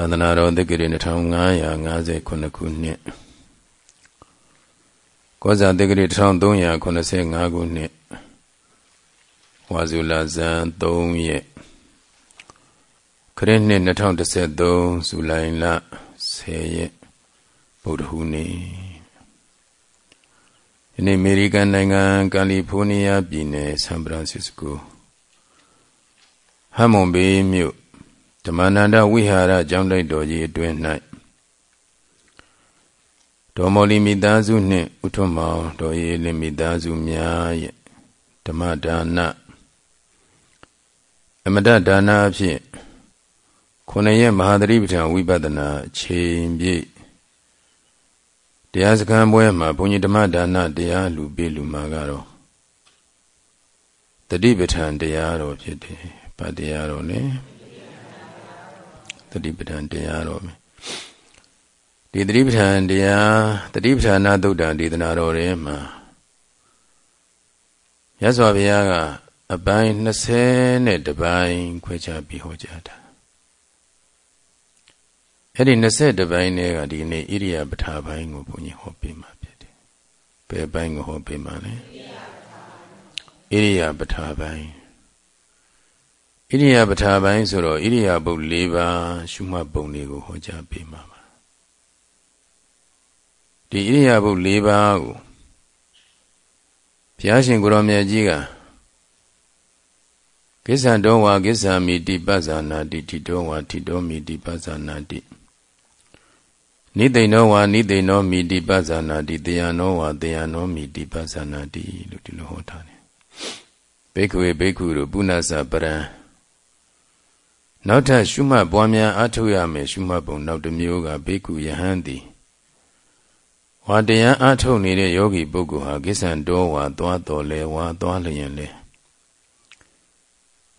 သာသနာတော်သက္ကရာ2559ခုနှစ်ကောဇာသက္ကရာ1385ခုနှစ်ဝါဇူလာဇန်3ရက်ခရစ်နှစ်2013ဇူလိုင်လ10ရက်ဗုဒ္ဓဟူးနေ့ဒီနေ့အမေရိကန်နိုင်ငံကယ်လီဖိုးနီးယားပြည်နယ်ဆန်ဖရန်စစ္စကိုဟမ်မွန်ဘေးမြို့ ဓမ္မနန္ဒဝိဟာရကျောင်းတိုက်တော်ကြီးအတွင်း၌ဒေါ်မော်လီမိသားစုနှင့်ဥထွန်းမောင်တော်ရေးလင်မိသားစုများရဲ့ဓမ္မဒါနအမတဒါနအဖြစ်ခုနှစ်ရက်မဟာသတိပဋ္ဌာန်ဝိပဿနာအချိန်ပြည့်တရားစခန်းပွဲမှာဘုန်းကြီးဓမ္မဒါနတရားလူပေးလူမှာကတော့တတိပဋ္ဌာန်တရားတော်ဖြစ်တယ်။ဗတ်တရားတော်နဲ့ တတိပဋ္ဌာန်တရားတော်မယ်ဒီတတိပဋ္ဌာန်တရားတတိပဋ္ဌာနာသုတ်တံဒေသနာတော်ထဲမှာရသော်ဘုရားကအပိုင်း20နဲ့တပိုင်းခွဲခြားပြီးဟောကြားတာအဲ့ဒီ20တပိုင်းနဲ့ကဒီနေ့ဣရိယာပဋ္ဌာပိုင်းကိုဘုန်းကြီးဟောပေးမှာဖြစ်တယ်ဘယ်ပိုင်းကိုဟောပေးမှာလဲဣရိယာပဋ္ဌာပိုင်း ဣရိယာပဋ္ဌာပိုင်းဆိုတော့ဣရိယာပုတ်၄ပါးရှုမှတ်ပုံတွေကိုဟောကြားပေးမှာပါဒီဣရိယာပုတ်၄ပါးကိုဘုရားရှင်ကိုရောမြတ်ကြီးကကိစ္ဆံတော်ဝါကိစ္ဆာမိတိပဇာနာတိတိတော်ဝါတိတော်မိတိပဇာနာတိနိသိဏောဝါနိသိဏောမိတိပဇာနာတိတယံနောဝါတယံနောမိတိပဇာနာတိလို့ဒီလိုဟောထားတယ်ဘိက္ခဝေဘိက္ခုတို့ပုဏ္ဏစပရံ နောက်ထပ်ရှုမှတ်ပွားများအားထုတ်ရမယ်ရှုမှတ်ပုံနောက်တစ်မျိုးကဘိက္ခုယဟန်သည်ဝါတရားအားထုတ်နေတဲ့ယောဂီပုဂ္ဂိုလ်ဟာကိစ္ဆံတော်ဝါသွားတော်လဲဝါသွားလျင်လဲ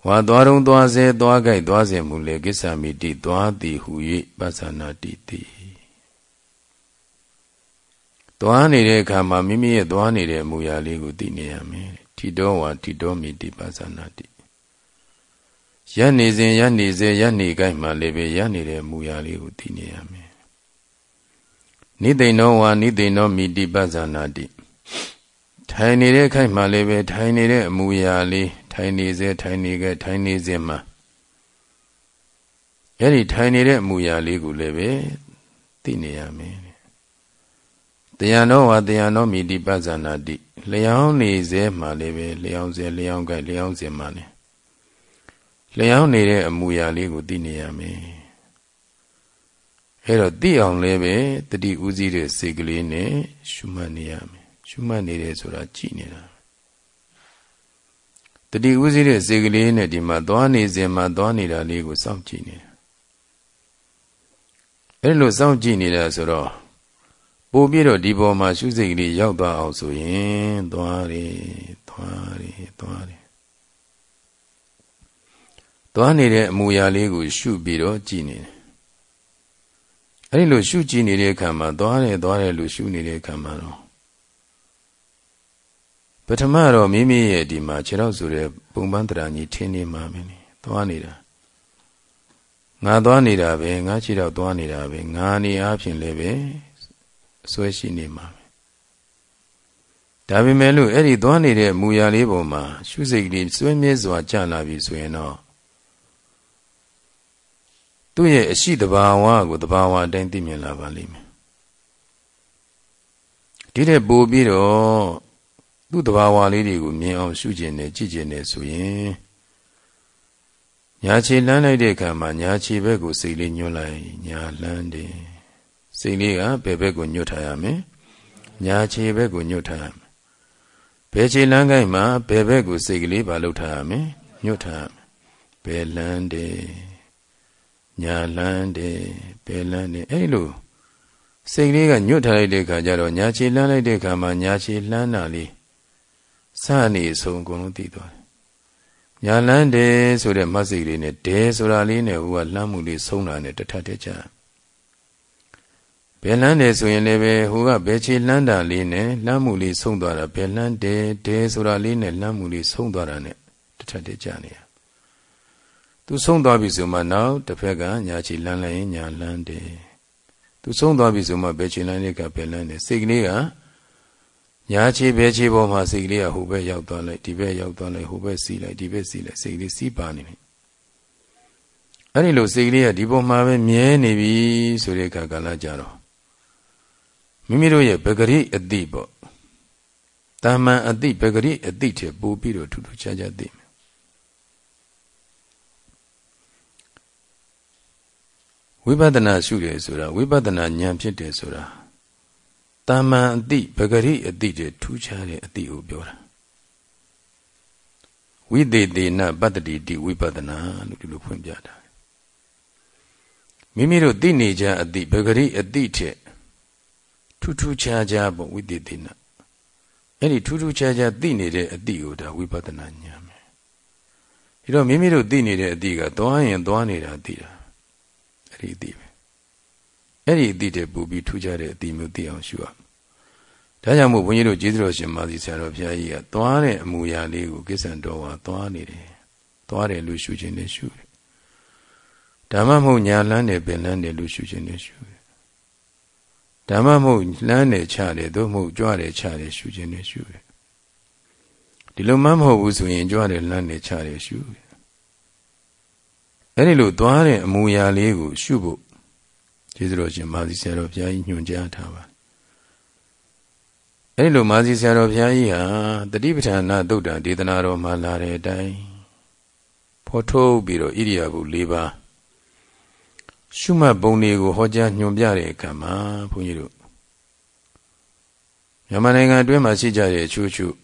ဝါသွားတုံးသွားစေသွားကြိုက်သွားစေမူလေကိစ္ဆာမိတိသွားသည်ဟူ၍ပသနာတိတိသွားနေတဲ့အခါမှာမိမိရဲ့သွားနေတဲ့အမူအရာလေးကိုသိနေရမယ်ထီတော်ဝါထီတော်မိတိပသနာတိ ရနေစဉ်ရနေစေရနေကိုက်မှလည်းပဲရနေတဲ့အမူအရာလေးကိုသိနေရမယ်နိသိဏောဝါနိသိဏောမိတိပဇာနာတိထိုင်နေတဲ့ခိုက်မှလည်းပဲထိုင်နေတဲ့အမူအရာလေးထိုင်နေစေထိုင်နေခဲ့ထိုင်နေစဉ်မှာအဲ့ဒီထိုင်နေတဲ့အမူအရာလေးကိုလည်းပဲသိနေရမယ်တရားတော်ဝါတရားတော်မိတိပဇာနာတိလျောင်းနေစေမှလည်းပဲလျောင်းစေလျောင်းခဲ့လျောင်းစဉ်မှလည်း လျောင်းနေတဲ့အမူအရာလေးကိုသိနေရမယ်အဲ့တော့သိအောင်လည်းပဲတတိဥစည်းတဲ့စိတ်ကလေးနဲ့ရှုမှတ်နေရမယ်ရှုမှတ်နေတယ်ဆိုတာကြည်နေတာတတိဥစည်းတဲ့စိတ်ကလေးနဲ့ဒီမှာသွားနေစဉ်မှာသွားနေတာလေးကိုစောင့်ကြည့်နေတာအဲ့လိုစောင့်ကြည့်နေတာဆိုတော့ပို့ပြီးတော့ဒီပေါ်မှာရှုစိတ်ကလေးရောက်သွားအောင်ဆိုရင်သွားတယ်သွားတယ်သွားတယ် သွားနေတဲ့အမူအရာလေးကို ရှုပြီးတော့ကြည်နေတယ်အဲဒီလိုရှုကြည်နေတဲ့အခါမှာသွားတယ်သွားတယ်လို့ရှုနေတဲ့အခါမှာတော့ပထမတော့မိမိရဲ့ဒီမှာခြေတော့ဆိုတဲ့ပုံပန်းတရာကြီးထင်းနေမှာပဲသွားနေတာငါသွားနေတာပဲငါခြေတော့သွားနေတာပဲငါနေအားဖြင့်လည်းပဲအစွဲရှိနေမှာပဲဒါပေမဲ့လို့အဲ့ဒီသွားနေတဲ့အမူအရာလေးပုံမှာရှုစိတ်ကလေးစွဲမြဲစွာကြာလာပြီဆိုရင်တော့ သူ့ရဲ့အရှိတဘာဝကိုတဘာဝအတိုင်းသိမြင်လာပါလိမ့်မယ်ဒီတဲ့ပို့ပြီးတော့သူ့တဘာဝလေးတွေကိုမြင်အောင်ရှုကျင်နေကြည့်ကျင်နေဆိုရင်ညာခြေလမ်းလိုက်တဲ့အခါမှာညာခြေဘက်ကိုစိတ်လေးညွှတ်လိုက်ညာလမ်းတယ်စိတ်လေးကဘယ်ဘက်ကိုညွှတ်ထားရမလဲညာခြေဘက်ကိုညွှတ်ထားရမယ်ဘယ်ခြေလမ်းကိုင်းမှာဘယ်ဘက်ကိုစိတ်ကလေးပါလှုပ်ထားရမလဲညွှတ်ထားရမယ်ဘယ်လမ်းတယ် ညာလန်းတယ်ဘယ်လန်းတယ်အဲ့လိုစိတ်လေးကညွတ်ထားလိုက်တဲ့ခါကျတော့ညာချေလန်းလိုက်တဲ့ခါမှာညာချေလန်းတာလေးစနေဆုံးအကုန်လုံးသိသွားတယ်ညာလန်းတယ်ဆိုတဲ့မတ်စိတ်လေးနဲ့ဒဲဆိုတာလေးနဲ့ဟိုကလမ်းမှုလေးဆုံးတာနဲ့တထတဲ့ကြဘယ်လန်းတယ်ဆိုရင်လည်းပဲဟိုကဘယ်ချေလန်းတာလေးနဲ့လမ်းမှုလေးဆုံးသွားတာဘယ်လန်းတယ်ဒဲဆိုတာလေးနဲ့လမ်းမှုလေးဆုံးသွားတာနဲ့တထတဲ့ကြနေရ သူဆုံးသွားပြီဆိုမှနောက်တစ်ဖက်ကညာချီလန်းလိုက်ရင်ညာလန်းတယ်သူဆုံးသွားပြီဆိုမှဘယ်ချီလန်းလေးကဘယ်လန်းတယ်စိတ်ကလေးကညာချီဘယ်ချီပေါ်မှာစိတ်ကလေးကဟိုဘက်ရောက်သွားလိုက်ဒီဘက်ရောက်သွားလိုက်ဟိုဘက်စီးလိုက်ဒီဘက်စီးလိုက်စိတ်ကလေးစီးပါနေတယ်အဲ့ဒီလိုစိတ်ကလေးကဒီပေါ်မှာပဲမြဲနေပြီဆိုတဲ့အခါကလည်းကြတော့မိမိတို့ရဲ့ပဂရိအတိပေါ့တာမန်အတိပဂရိအတိတဲ့ပို့ပြီးတော့ထူးထူးခြားခြားသိမယ် ဝိပဿနာရှုတယ်ဆိုတာဝိပဿနာဉာဏ်ဖြစ်တယ်ဆိုတာတာမန်အတိပဂရိအတိတဲ့ထူးခြားတဲ့အတိကိုပြောတာဝိသေသေနပတ္တိတိဝိပဿနာလို့ဒီလိုဖွင့်ပြတာမိမိတို့သိနေကြအတိပဂရိအတိတဲ့ထူးထူးခြားခြားပေါ့ဝိသေသေနအဲ့ဒီထူးထူးခြားခြားသိနေတဲ့အတိကိုဒါဝိပဿနာဉာဏ်ပဲဒီတော့မိမိတို့သိနေတဲ့အတိကသွားရင်သွားနေတာသိတာ အဲ့ဒီအတိပဲအဲ့ဒီအတိတဲ့ပူပြီးထူးခြားတဲ့အတိမျိုးသိအောင်ရှုရဒါကြောင့်မို့ဘုန်းကြီးတို့ကျေးဇူးတော်ရှင်မာသီဆရာတော်ဘုရားကြီးကသွားတဲ့အမူအရာလေးကိုကိစ္စံတော်ဝါသွားနေတယ်သွားတယ်လို့ရှုခြင်းနဲ့ရှုတယ်ဓမ္မမဟုတ်ညာလန်းတယ်ပင်လန်းတယ်လို့ရှုခြင်းနဲ့ရှုတယ်ဓမ္မမဟုတ်လှမ်းတယ်ချတယ်သို့မဟုတ်ကြွတယ်ချတယ်ရှုခြင်းနဲ့ရှုတယ်ဒီလိုမှမဟုတ်ဘူးဆိုရင်ကြွတယ်လှမ်းတယ်ချတယ်ရှုတယ် အဲဒီလိုသွားတဲ့အမူအရာလေးကို ရှုဖို့ကျေးဇူးတော်ရှင်မာသီဆရာတော်ဘုရားကြီးညွှန်ကြားထားပါအဲဒီလိုမာသီဆရာတော်ဘုရားကြီးဟာတတိပဋ္ဌာနာသုတ်တံဒေသနာတော်မှာလာတဲ့အတိုင်းဖော်ထုတ်ပြီးတော့ဣရိယာပု၄ပါးရှုမှတ်ပုံတွေကိုဟောကြားညွှန်ပြတဲ့အခါမှာဘုန်းကြီးတို့မြန်မာနိုင်ငံအတွင်းမှာရှိကြတဲ့အချို့ချို့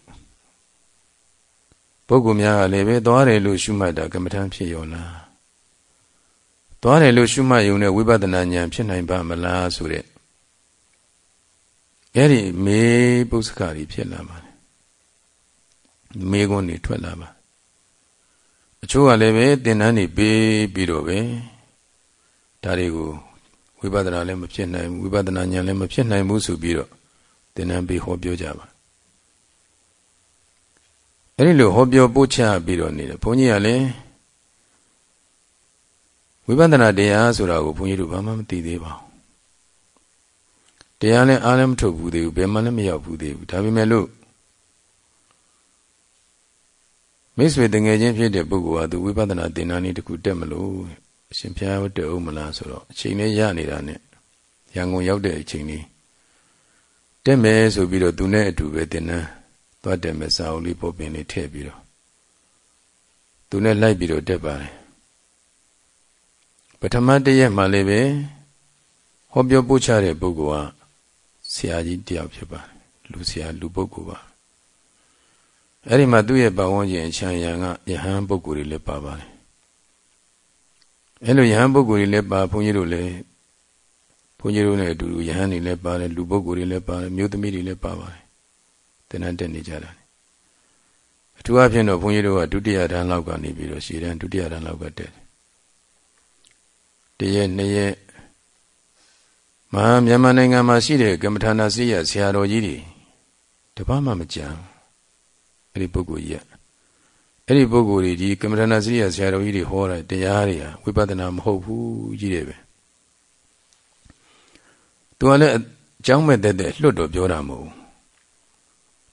ပုဂ္ဂိုလ်များကလည်းပဲသွားတယ်လို့ရှုမှတ်တာကမ္မထမ်းဖြစ်ရောလား သွားတယ်လို့ရှုမှတ်ယုံတဲ့ဝိပဿနာဉာဏ်ဖြစ်နိုင်ပါမလားဆိုတဲ့အဲ့ဒီမေပုစကတွေဖြစ်လာပါတယ်မေကွန်းတွေထွက်လာပါအချို့ကလည်းပဲသင်္นานတွေပေးပြီးတော့ပဲဒါတွေကိုဝိပဿနာလည်းမဖြစ်နိုင်ဘူးဝိပဿနာဉာဏ်လည်းမဖြစ်နိုင်ဘူးဆိုပြီးတော့သင်္นานပေးဟောပြောကြပါအဲ့ဒီလိုဟောပြောပို့ချပြီးတော့နေတယ်ဘုန်းကြီးကလည်း ဝိပဿနာတရားဆိုတာကိုဘုန်းကြီးတို့ဘာမှမသိသေးပါဘူးတရားလည်းအားလည်းမထုတ်ဘူးသေးဘူးဘယ်မှလည်းမရောက်ဘူးသေးဘူးဒါပေမဲ့လို့မိတ်ဆွေတငယ်ချင်းဖြစ်တဲ့ပုဂ္ဂိုလ်ဟာသူဝိပဿနာသင်္ဍာနည်းတစ်ခုတက်မလို့အရှင်ဘုရားတက်အောင်မလားဆိုတော့အချိန်လေးရနေတာနဲ့ရန်ကုန်ရောက်တဲ့အချိန်လေးတက်မယ်ဆိုပြီးတော့သူနဲ့အတူပဲသင်္ဍာသွားတက်မယ်စာအုပ်လေးပုတ်ပင်လေးထည့်ပြီးတော့သူနဲ့လိုက်ပြီးတော့တက်ပါတယ် ထမတရက်မှလည်းပဲဟောပြောပို့ချတဲ့ပုဂ္ဂိုလ်ကဆရာကြီးတယောက်ဖြစ်ပါတယ်လူဆရာလူပုဂ္ဂိုလ်ပါအဲ့ဒီမှာသူ့ရဲ့ပတ်ဝန်းကျင်အချမ်းရံကယဟန်ပုဂ္ဂိုလ်တွေလည်းပါပါတယ်အဲ့လိုယဟန်ပုဂ္ဂိုလ်တွေလည်းပါဘုန်းကြီးတို့လည်းဘုန်းကြီးတို့နဲ့အတူတူယဟန်တွေလည်းပါတယ်လူပုဂ္ဂိုလ်တွေလည်းပါတယ်မြို့သမီးတွေလည်းပါပါတယ်တဏ္ဍတက်နေကြတာအထူးအဖြင့်တော့ဘုန်းကြီးတို့ကဒုတိယဒန်းလောက်ကနေပြီးတော့ရှေ့ဒန်းဒုတိယဒန်းလောက်ကတက်တယ် ရက်နှစ်ရက်မဟာမြန်မာနိုင်ငံမှာရှိတဲ့ကမ္မထာနာစိရဆရာတော်ကြီးတွေတပတ်မှမကြံအဲ့ဒီပုဂ္ဂိုလ်ကြီးကအဲ့ဒီပုဂ္ဂိုလ်တွေဒီကမ္မဋ္ဌာန်းစရိယဆရာတော်ကြီးတွေဟောတဲ့တရားတွေဟာဝိပဿနာမဟုတ်ဘူးကြီးတယ်ပဲသူကလည်းအကြောင်းမဲ့တဲ့တဲ့လွတ်တော်ပြောတာမဟုတ်ဘူး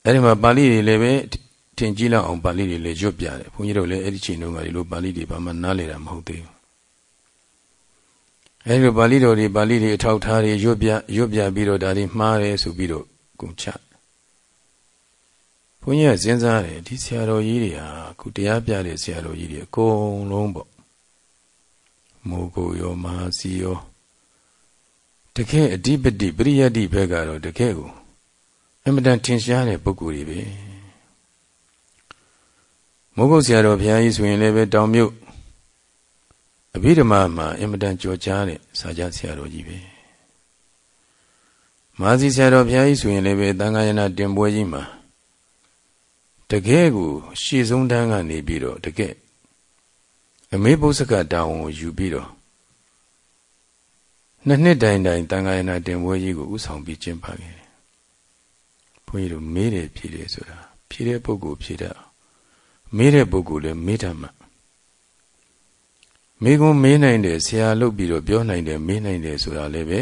အဲ့ဒီမှာပါဠိတွေလည်းပဲထင်ကြီးလောက်အောင်ပါဠိတွေလည်းရွတ်ပြတယ်ဘုန်းကြီးတို့လည်းအဲ့ဒီချိန်တုန်းကဒီလိုပါဠိတွေဘာမှနားလေတာမဟုတ်သေးဘူး အဲ့ဒီပါဠိတော်တွေပါဠိတွေအထောက်ထားတွေရွတ်ပြရွတ်ပြပြီးတော့ဒါတွေမှားတယ်ဆိုပြီးတော့ကုန်ချဘုန်းကြီးကစဉ်းစားတယ်ဒီဆရာတော်ကြီးတွေဟာခုတရားပြတဲ့ဆရာတော်ကြီးတွေအကုန်လုံးပေါ့မိုးကိုရောမဟာစီရောတကယ်အဓိပတိပရိယတ်တိဘက်ကတော့တကယ်ကိုအမတန်ထင်ရှားတဲ့ပုဂ္ဂိုလ်တွေပဲမိုးကုတ်ဆရာတော်ဘုရားကြီးဆိုရင်လည်းပဲတောင်မြုပ် အဘိဓမ္မာမှာအမတန်ကြော်ကြားတဲ့စာကြဆရာတော်ကြီးပဲမာစီဆရာတော်ဘုရားကြီးဆိုရင်လည်းပဲသံဃာယနာတင်ပွဲကြီးမှာတကယ်ကို ရှေ့ဆုံးတန်းကနေပြီးတော့တကယ်အမေဘုဇကတာဝန်ကိုယူပြီးတော့နှစ်နှစ်တိုင်တိုင်တန်ခါရဏတင်ပွဲကြီးကိုဥဆောင်ပြီးကျင်းပခဲ့တယ်။ဘုန်းကြီးတို့မေးတယ်ဖြေတယ်ဆိုတာဖြေတဲ့ပုဂ္ဂိုလ်ဖြေတတ်မေးတဲ့ပုဂ္ဂိုလ်လည်းမေးတတ်မှာ မိကုံမေးနိုင်တယ်ဆရာလုပ်ပြီးတော့ပြောနိုင်တယ်မေးနိုင်တယ်ဆိုတာလည်းပဲ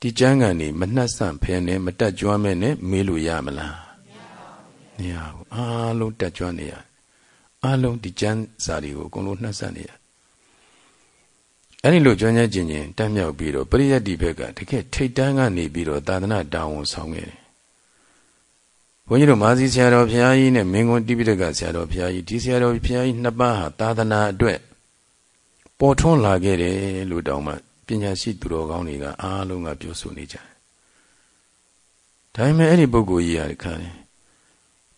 ဒီကျမ်းဂန်နေမနှက်ဆန့်ဖဲနဲ့မတက်ကြွမဲ့နဲ့မေးလို့ရမလားမရဘူးအားလုံးတက်ကြွနေရအားလုံးဒီကျမ်းစာတွေကိုအကုန်လုံးနှက်ဆန့်နေရအဲ့ဒီလိုကြွမ်းကြကျင်ကျင်တတ်မြောက်ပြီးတော့ပရိယတ်ဒီဘက်ကတကယ်ထိတ်တန်းကနေပြီးတော့သာသနာတာဝန်ဆောင်ခဲ့တယ်ဘုန်းကြီးတို့မာစီဆရာတော်ဘုရားကြီးနဲ့မင်းကွန်းတိပိဋကဆရာတော်ဘုရားကြီးဒီဆရာတော်ဘုရားကြီးနှစ်ပါးဟာသာသနာအတွက် ပေါ်ထွန်းလာခဲ့တယ်လို့တောင်းမှပညာရှိသူတော်ကောင်းတွေကအားလုံးကပြောဆိုနေကြတယ်။ဒါပေမဲ့အဲ့ဒီပုဂ္ဂိုလ်ကြီးရခါတယ်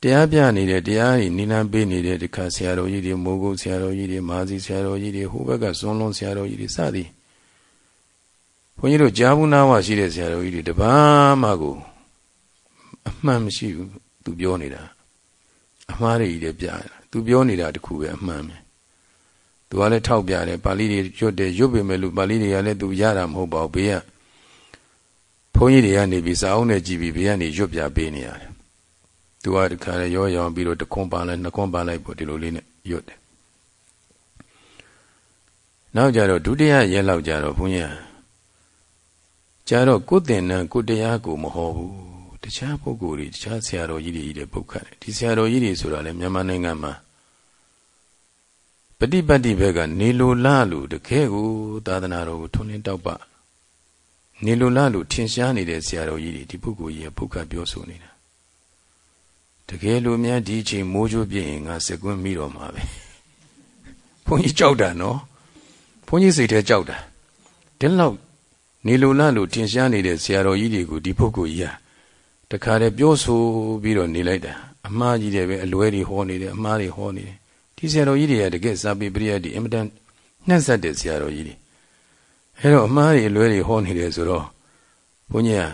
တရားပြနေတဲ့တရားကြီးနိလန်းပေးနေတဲ့တခါဆရာတော်ကြီးတွေမိုးကုတ်ဆရာတော်ကြီးတွေမာစီဆရာတော်ကြီးတွေဟိုဘက်ကဇွန်လုံးဆရာတော်ကြီးတွေစသည်ဘုန်းကြီးတို့ကြားဘူးနာဝရှိတဲ့ဆရာတော်ကြီးတွေတပားမှကိုအမှန်မရှိဘူးသူပြောနေတာအမှားတွေကြီးတွေပြတယ်သူပြောနေတာတခုပဲအမှန်ပဲ သူကလည်းထောက်ပြတယ်ပါဠိတွေရွတ်တယ်ရွတ်ပေမဲ့လို့ပါဠိတွေကလည်းသူရတာမဟုတ်ပါဘူးဘေးကဘုန်းကြီးတွေကနေပြီးစာအုပ်နဲ့ကြည်ပြီးဘေးကနေရွတ်ပြပေးနေရတယ်သူကတခါလေရောရောပြီးတော့တခွန်းပါလိုက်နှစ်ခွန်းပါလိုက်ပေါ့ဒီလိုလေးနဲ့ရွတ်တယ်နောက်ကြတော့ဒုတိယရဲလောက်ကြတော့ဘုန်းကြီးကြတော့ကိုယ်တင်နံကိုတရားကိုမဟောဘူးတခြားပုဂ္ဂိုလ်တွေတခြားဆရာတော်ကြီးတွေကြီးတဲ့ပုဂ္ဂိုလ်တွေဒီဆရာတော်ကြီးတွေဆိုတာလေမြန်မာနိုင်ငံမှာ ပฏิပတ်တိဘက်ကနေလိုလားလို့တကယ်ကိုသာသနာတော်ကိုထွန်းလင်းတောက်ပနေလိုလားလို့ထင်ရှားနေတဲ့ဆရာတော်ကြီးတွေဒီပုဂ္ဂိုလ်ကြီးရဲ့ပုဂ္ဂပြောဆိုနေတာတကယ်လို့များဒီအချိန်မိုးကြိုးပြင်းငါစက်ကွင်းမိတော့မှာပဲဘုန်းကြီးကြောက်တာနော်ဘုန်းကြီးစိတ်ထဲကြောက်တာဒီလောက်နေလိုလားလို့ထင်ရှားနေတဲ့ဆရာတော်ကြီးတွေကိုဒီပုဂ္ဂိုလ်ကြီးဟာတခါတည်းပြောဆိုပြီးတော့နေလိုက်တာအမှားကြီးတယ်ပဲအလွဲတွေဟောနေတယ်အမှားတွေဟောနေတယ် ဒီဆရာတော်ကြီးတွေကတကယ်စာပေပရိယတ်ဒီအင်မတန်နှက်ဆက်တဲ့ဆရာတော်ကြီးတွေအဲတော့အမှားတွေအလွဲတွေဟောနေတယ်ဆိုတော့ဘုန်းကြီးက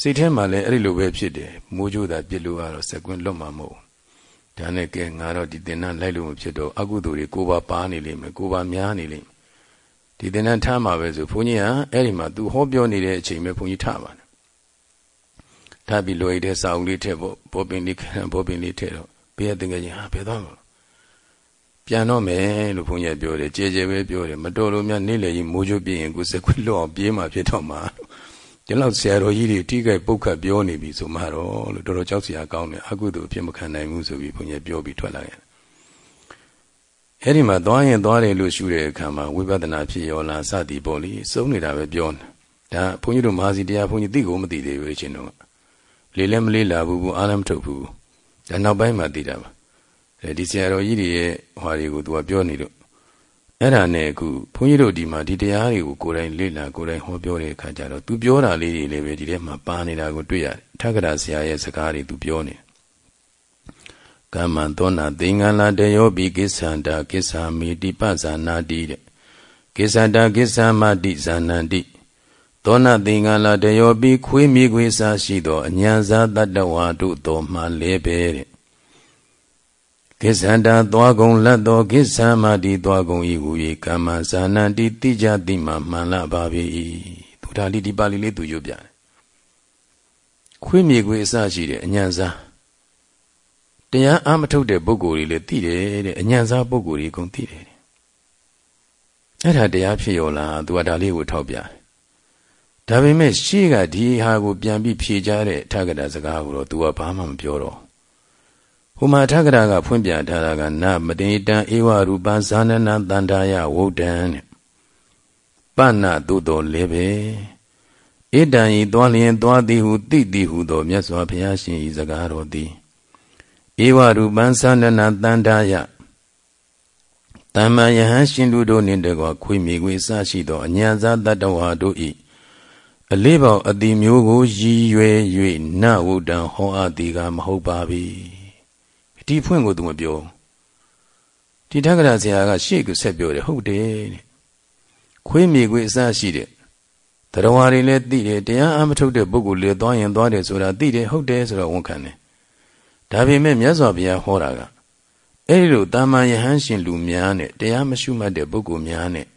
စိတ်ထဲမှာလည်းအဲ့ဒီလိုပဲဖြစ်တယ်မိုးကြိုးတာပြစ်လို့ကတော့စက်ကွင်းလွတ်မှာမဟုတ်ဒါနဲ့ကဲငါတော့ဒီသင်္นานလိုက်လို့မဖြစ်တော့အကုသိုလ်တွေကိုပါပါနေလိမ့်မယ်ကိုပါများနေလိမ့်မယ်ဒီသင်္นานထားမှာပဲဆိုဘုန်းကြီးကအဲ့ဒီမှာသူဟောပြောနေတဲ့အချိန်ပဲဘုန်းကြီးထားပါတယ်ထားပြီးလွယ်တဲ့စာအုပ်လေးထည့်ဖို့ဘောပင်လေးခံဘောပင်လေးထည့်တော့ဘေးကတကယ်ကြီးဟာဘယ်တော့မှ ပြန်တော့မယ်လို့ဘုန်းကြီးပြောတယ်ကြဲကြဲပဲပြောတယ်မတော်လို့များနေ့လေကြီးမိုးချိုးပြင်းရင်ကိုစက်ခွလွတ်အောင်ပြေးမှဖြစ်တော့မှာဒီလောက်ဆရာတော်ကြီးတွေတိကျပုတ်ခတ်ပြောနေပြီဆိုမှတော့လို့တော်တော်ကြောက်စရာကောင်းတယ်အကုသိုလ်အဖြစ်မခံနိုင်ဘူးဆိုပြီးဘုန်းကြီးပြောပြီးထွက်လာတယ်အဲ့ဒီမှာသွားရင်သွားတယ်လို့ရှုတဲ့အခါမှာဝိပဿနာဖြစ်ရောလားစသည်ပေါ့လေစုံနေတာပဲပြောနေတာဒါဘုန်းကြီးတို့မဟာစီတရားဘုန်းကြီးသိကိုမသိသေးဘူးချင်းတော့လေလည်းမလေးလာဘူးဘူးအားလည်းမထုတ်ဘူးဒါနောက်ပိုင်းမှသိတာပါ အဲဒီဆရာတော်ကြီးတွေရဲ့ဟွာတွေကိုသူကပြောနေလို့အဲ့ဒါနဲ့အခုဘုန်းကြီးတို့ဒီမှာဒီတရားတွေကိုကိုယ်တိုင်လေ့လာကိုယ်တိုင်ဟောပြောတဲ့အခါကျတော့သူပြောတာလေးတွေလည်းပဲဒီထဲမှာပါနေတာကိုတွေ့ရတယ်ထက္ကရာဆရာရဲ့စကားတွေသူပြောနေကမ္မံသောနာသင်္ကလာတယောပိကိစ္ဆန္တာကိစ္ဆာမိတိပဇာနာတိတဲ့ကိစ္ဆန္တာကိစ္ဆာမတိဇာနန္တိသောနာသင်္ကလာတယောပိခွေးမိခွေးစားရှိသောအညာဇာတတ္တဝါတို့တော်မှလဲပဲတဲ့ ကိစ္ဆန္တာသွားကုန်လတ်သောကိစ္ဆာမတိသွားကုန်ဤဟူ၍ကမ္မဇာနန္တိတိကြတိမှမှန်လာပါ၏သူဒါလေးဒီပါဠိလေးသူရွတ်ပြတယ်ခွေးမြေခွေးအစရှိတဲ့အညာဇာတရားအမထုတ်တဲ့ပုဂ္ဂိုလ်တွေလည်းသိတယ်တဲ့အညာဇာပုဂ္ဂိုလ်တွေအကုန်သိတယ်အဲ့ဒါတရားဖြစ်ရောလားသူကဒါလေးကိုထောက်ပြတယ်ဒါပေမဲ့ရှေ့ကဒီဟာကိုပြန်ပြီးဖြေကြတဲ့ထက္ကတာစကားကိုတော့ तू ကဘာမှမပြောတော့ ဟိုမှာထက္ကတာကဖွင့်ပြထားတာကနမတေတံဧဝရူပံဇာနနာတန္တာယဝုဒ္ဒံတဲ့ပဏ္ဏသို့တော်လည်းပဲဣတံဤသွားလျင်သွားသည်ဟုသိသည်ဟုသောမြတ်စွာဘုရားရှင်ဤစကားတော်သည်ဧဝရူပံဇာနနာတန္တာယတမ္မာယဟန်ရှင်လူတို့နှင့်တကွခွေမြေခွေစရှိသောအညာဇာတတ္တဝါတို့၏အလေးပေါအတိမျိုးကိုရည်ရွယ်၍နဝုဒ္ဒံဟောအပ်သည်ကမဟုတ်ပါပြီ ဒီဖွင့်ကိုသူမပြောဒီတက္ကရာဆရာကရှေ့ကဆက်ပြောတယ်ဟုတ်တယ်တဲ့ခွေးမြေခွေးအစရှိတဲ့တရားဝါတွေလည်းသိတယ်တရားအမထုတ်တဲ့ပုဂ္ဂိုလ်လည်းသွားရင်သွားတယ်ဆိုတာသိတယ်ဟုတ်တယ်ဆိုတော့ဝန်ခံတယ်ဒါပေမဲ့မြတ်စွာဘုရားဟောတာကအဲ့ဒီလိုတာမန်ယဟန်ရှင်လူများနဲ့တရားမရှုမှတ်တဲ့ပုဂ္ဂိုလ်များနဲ့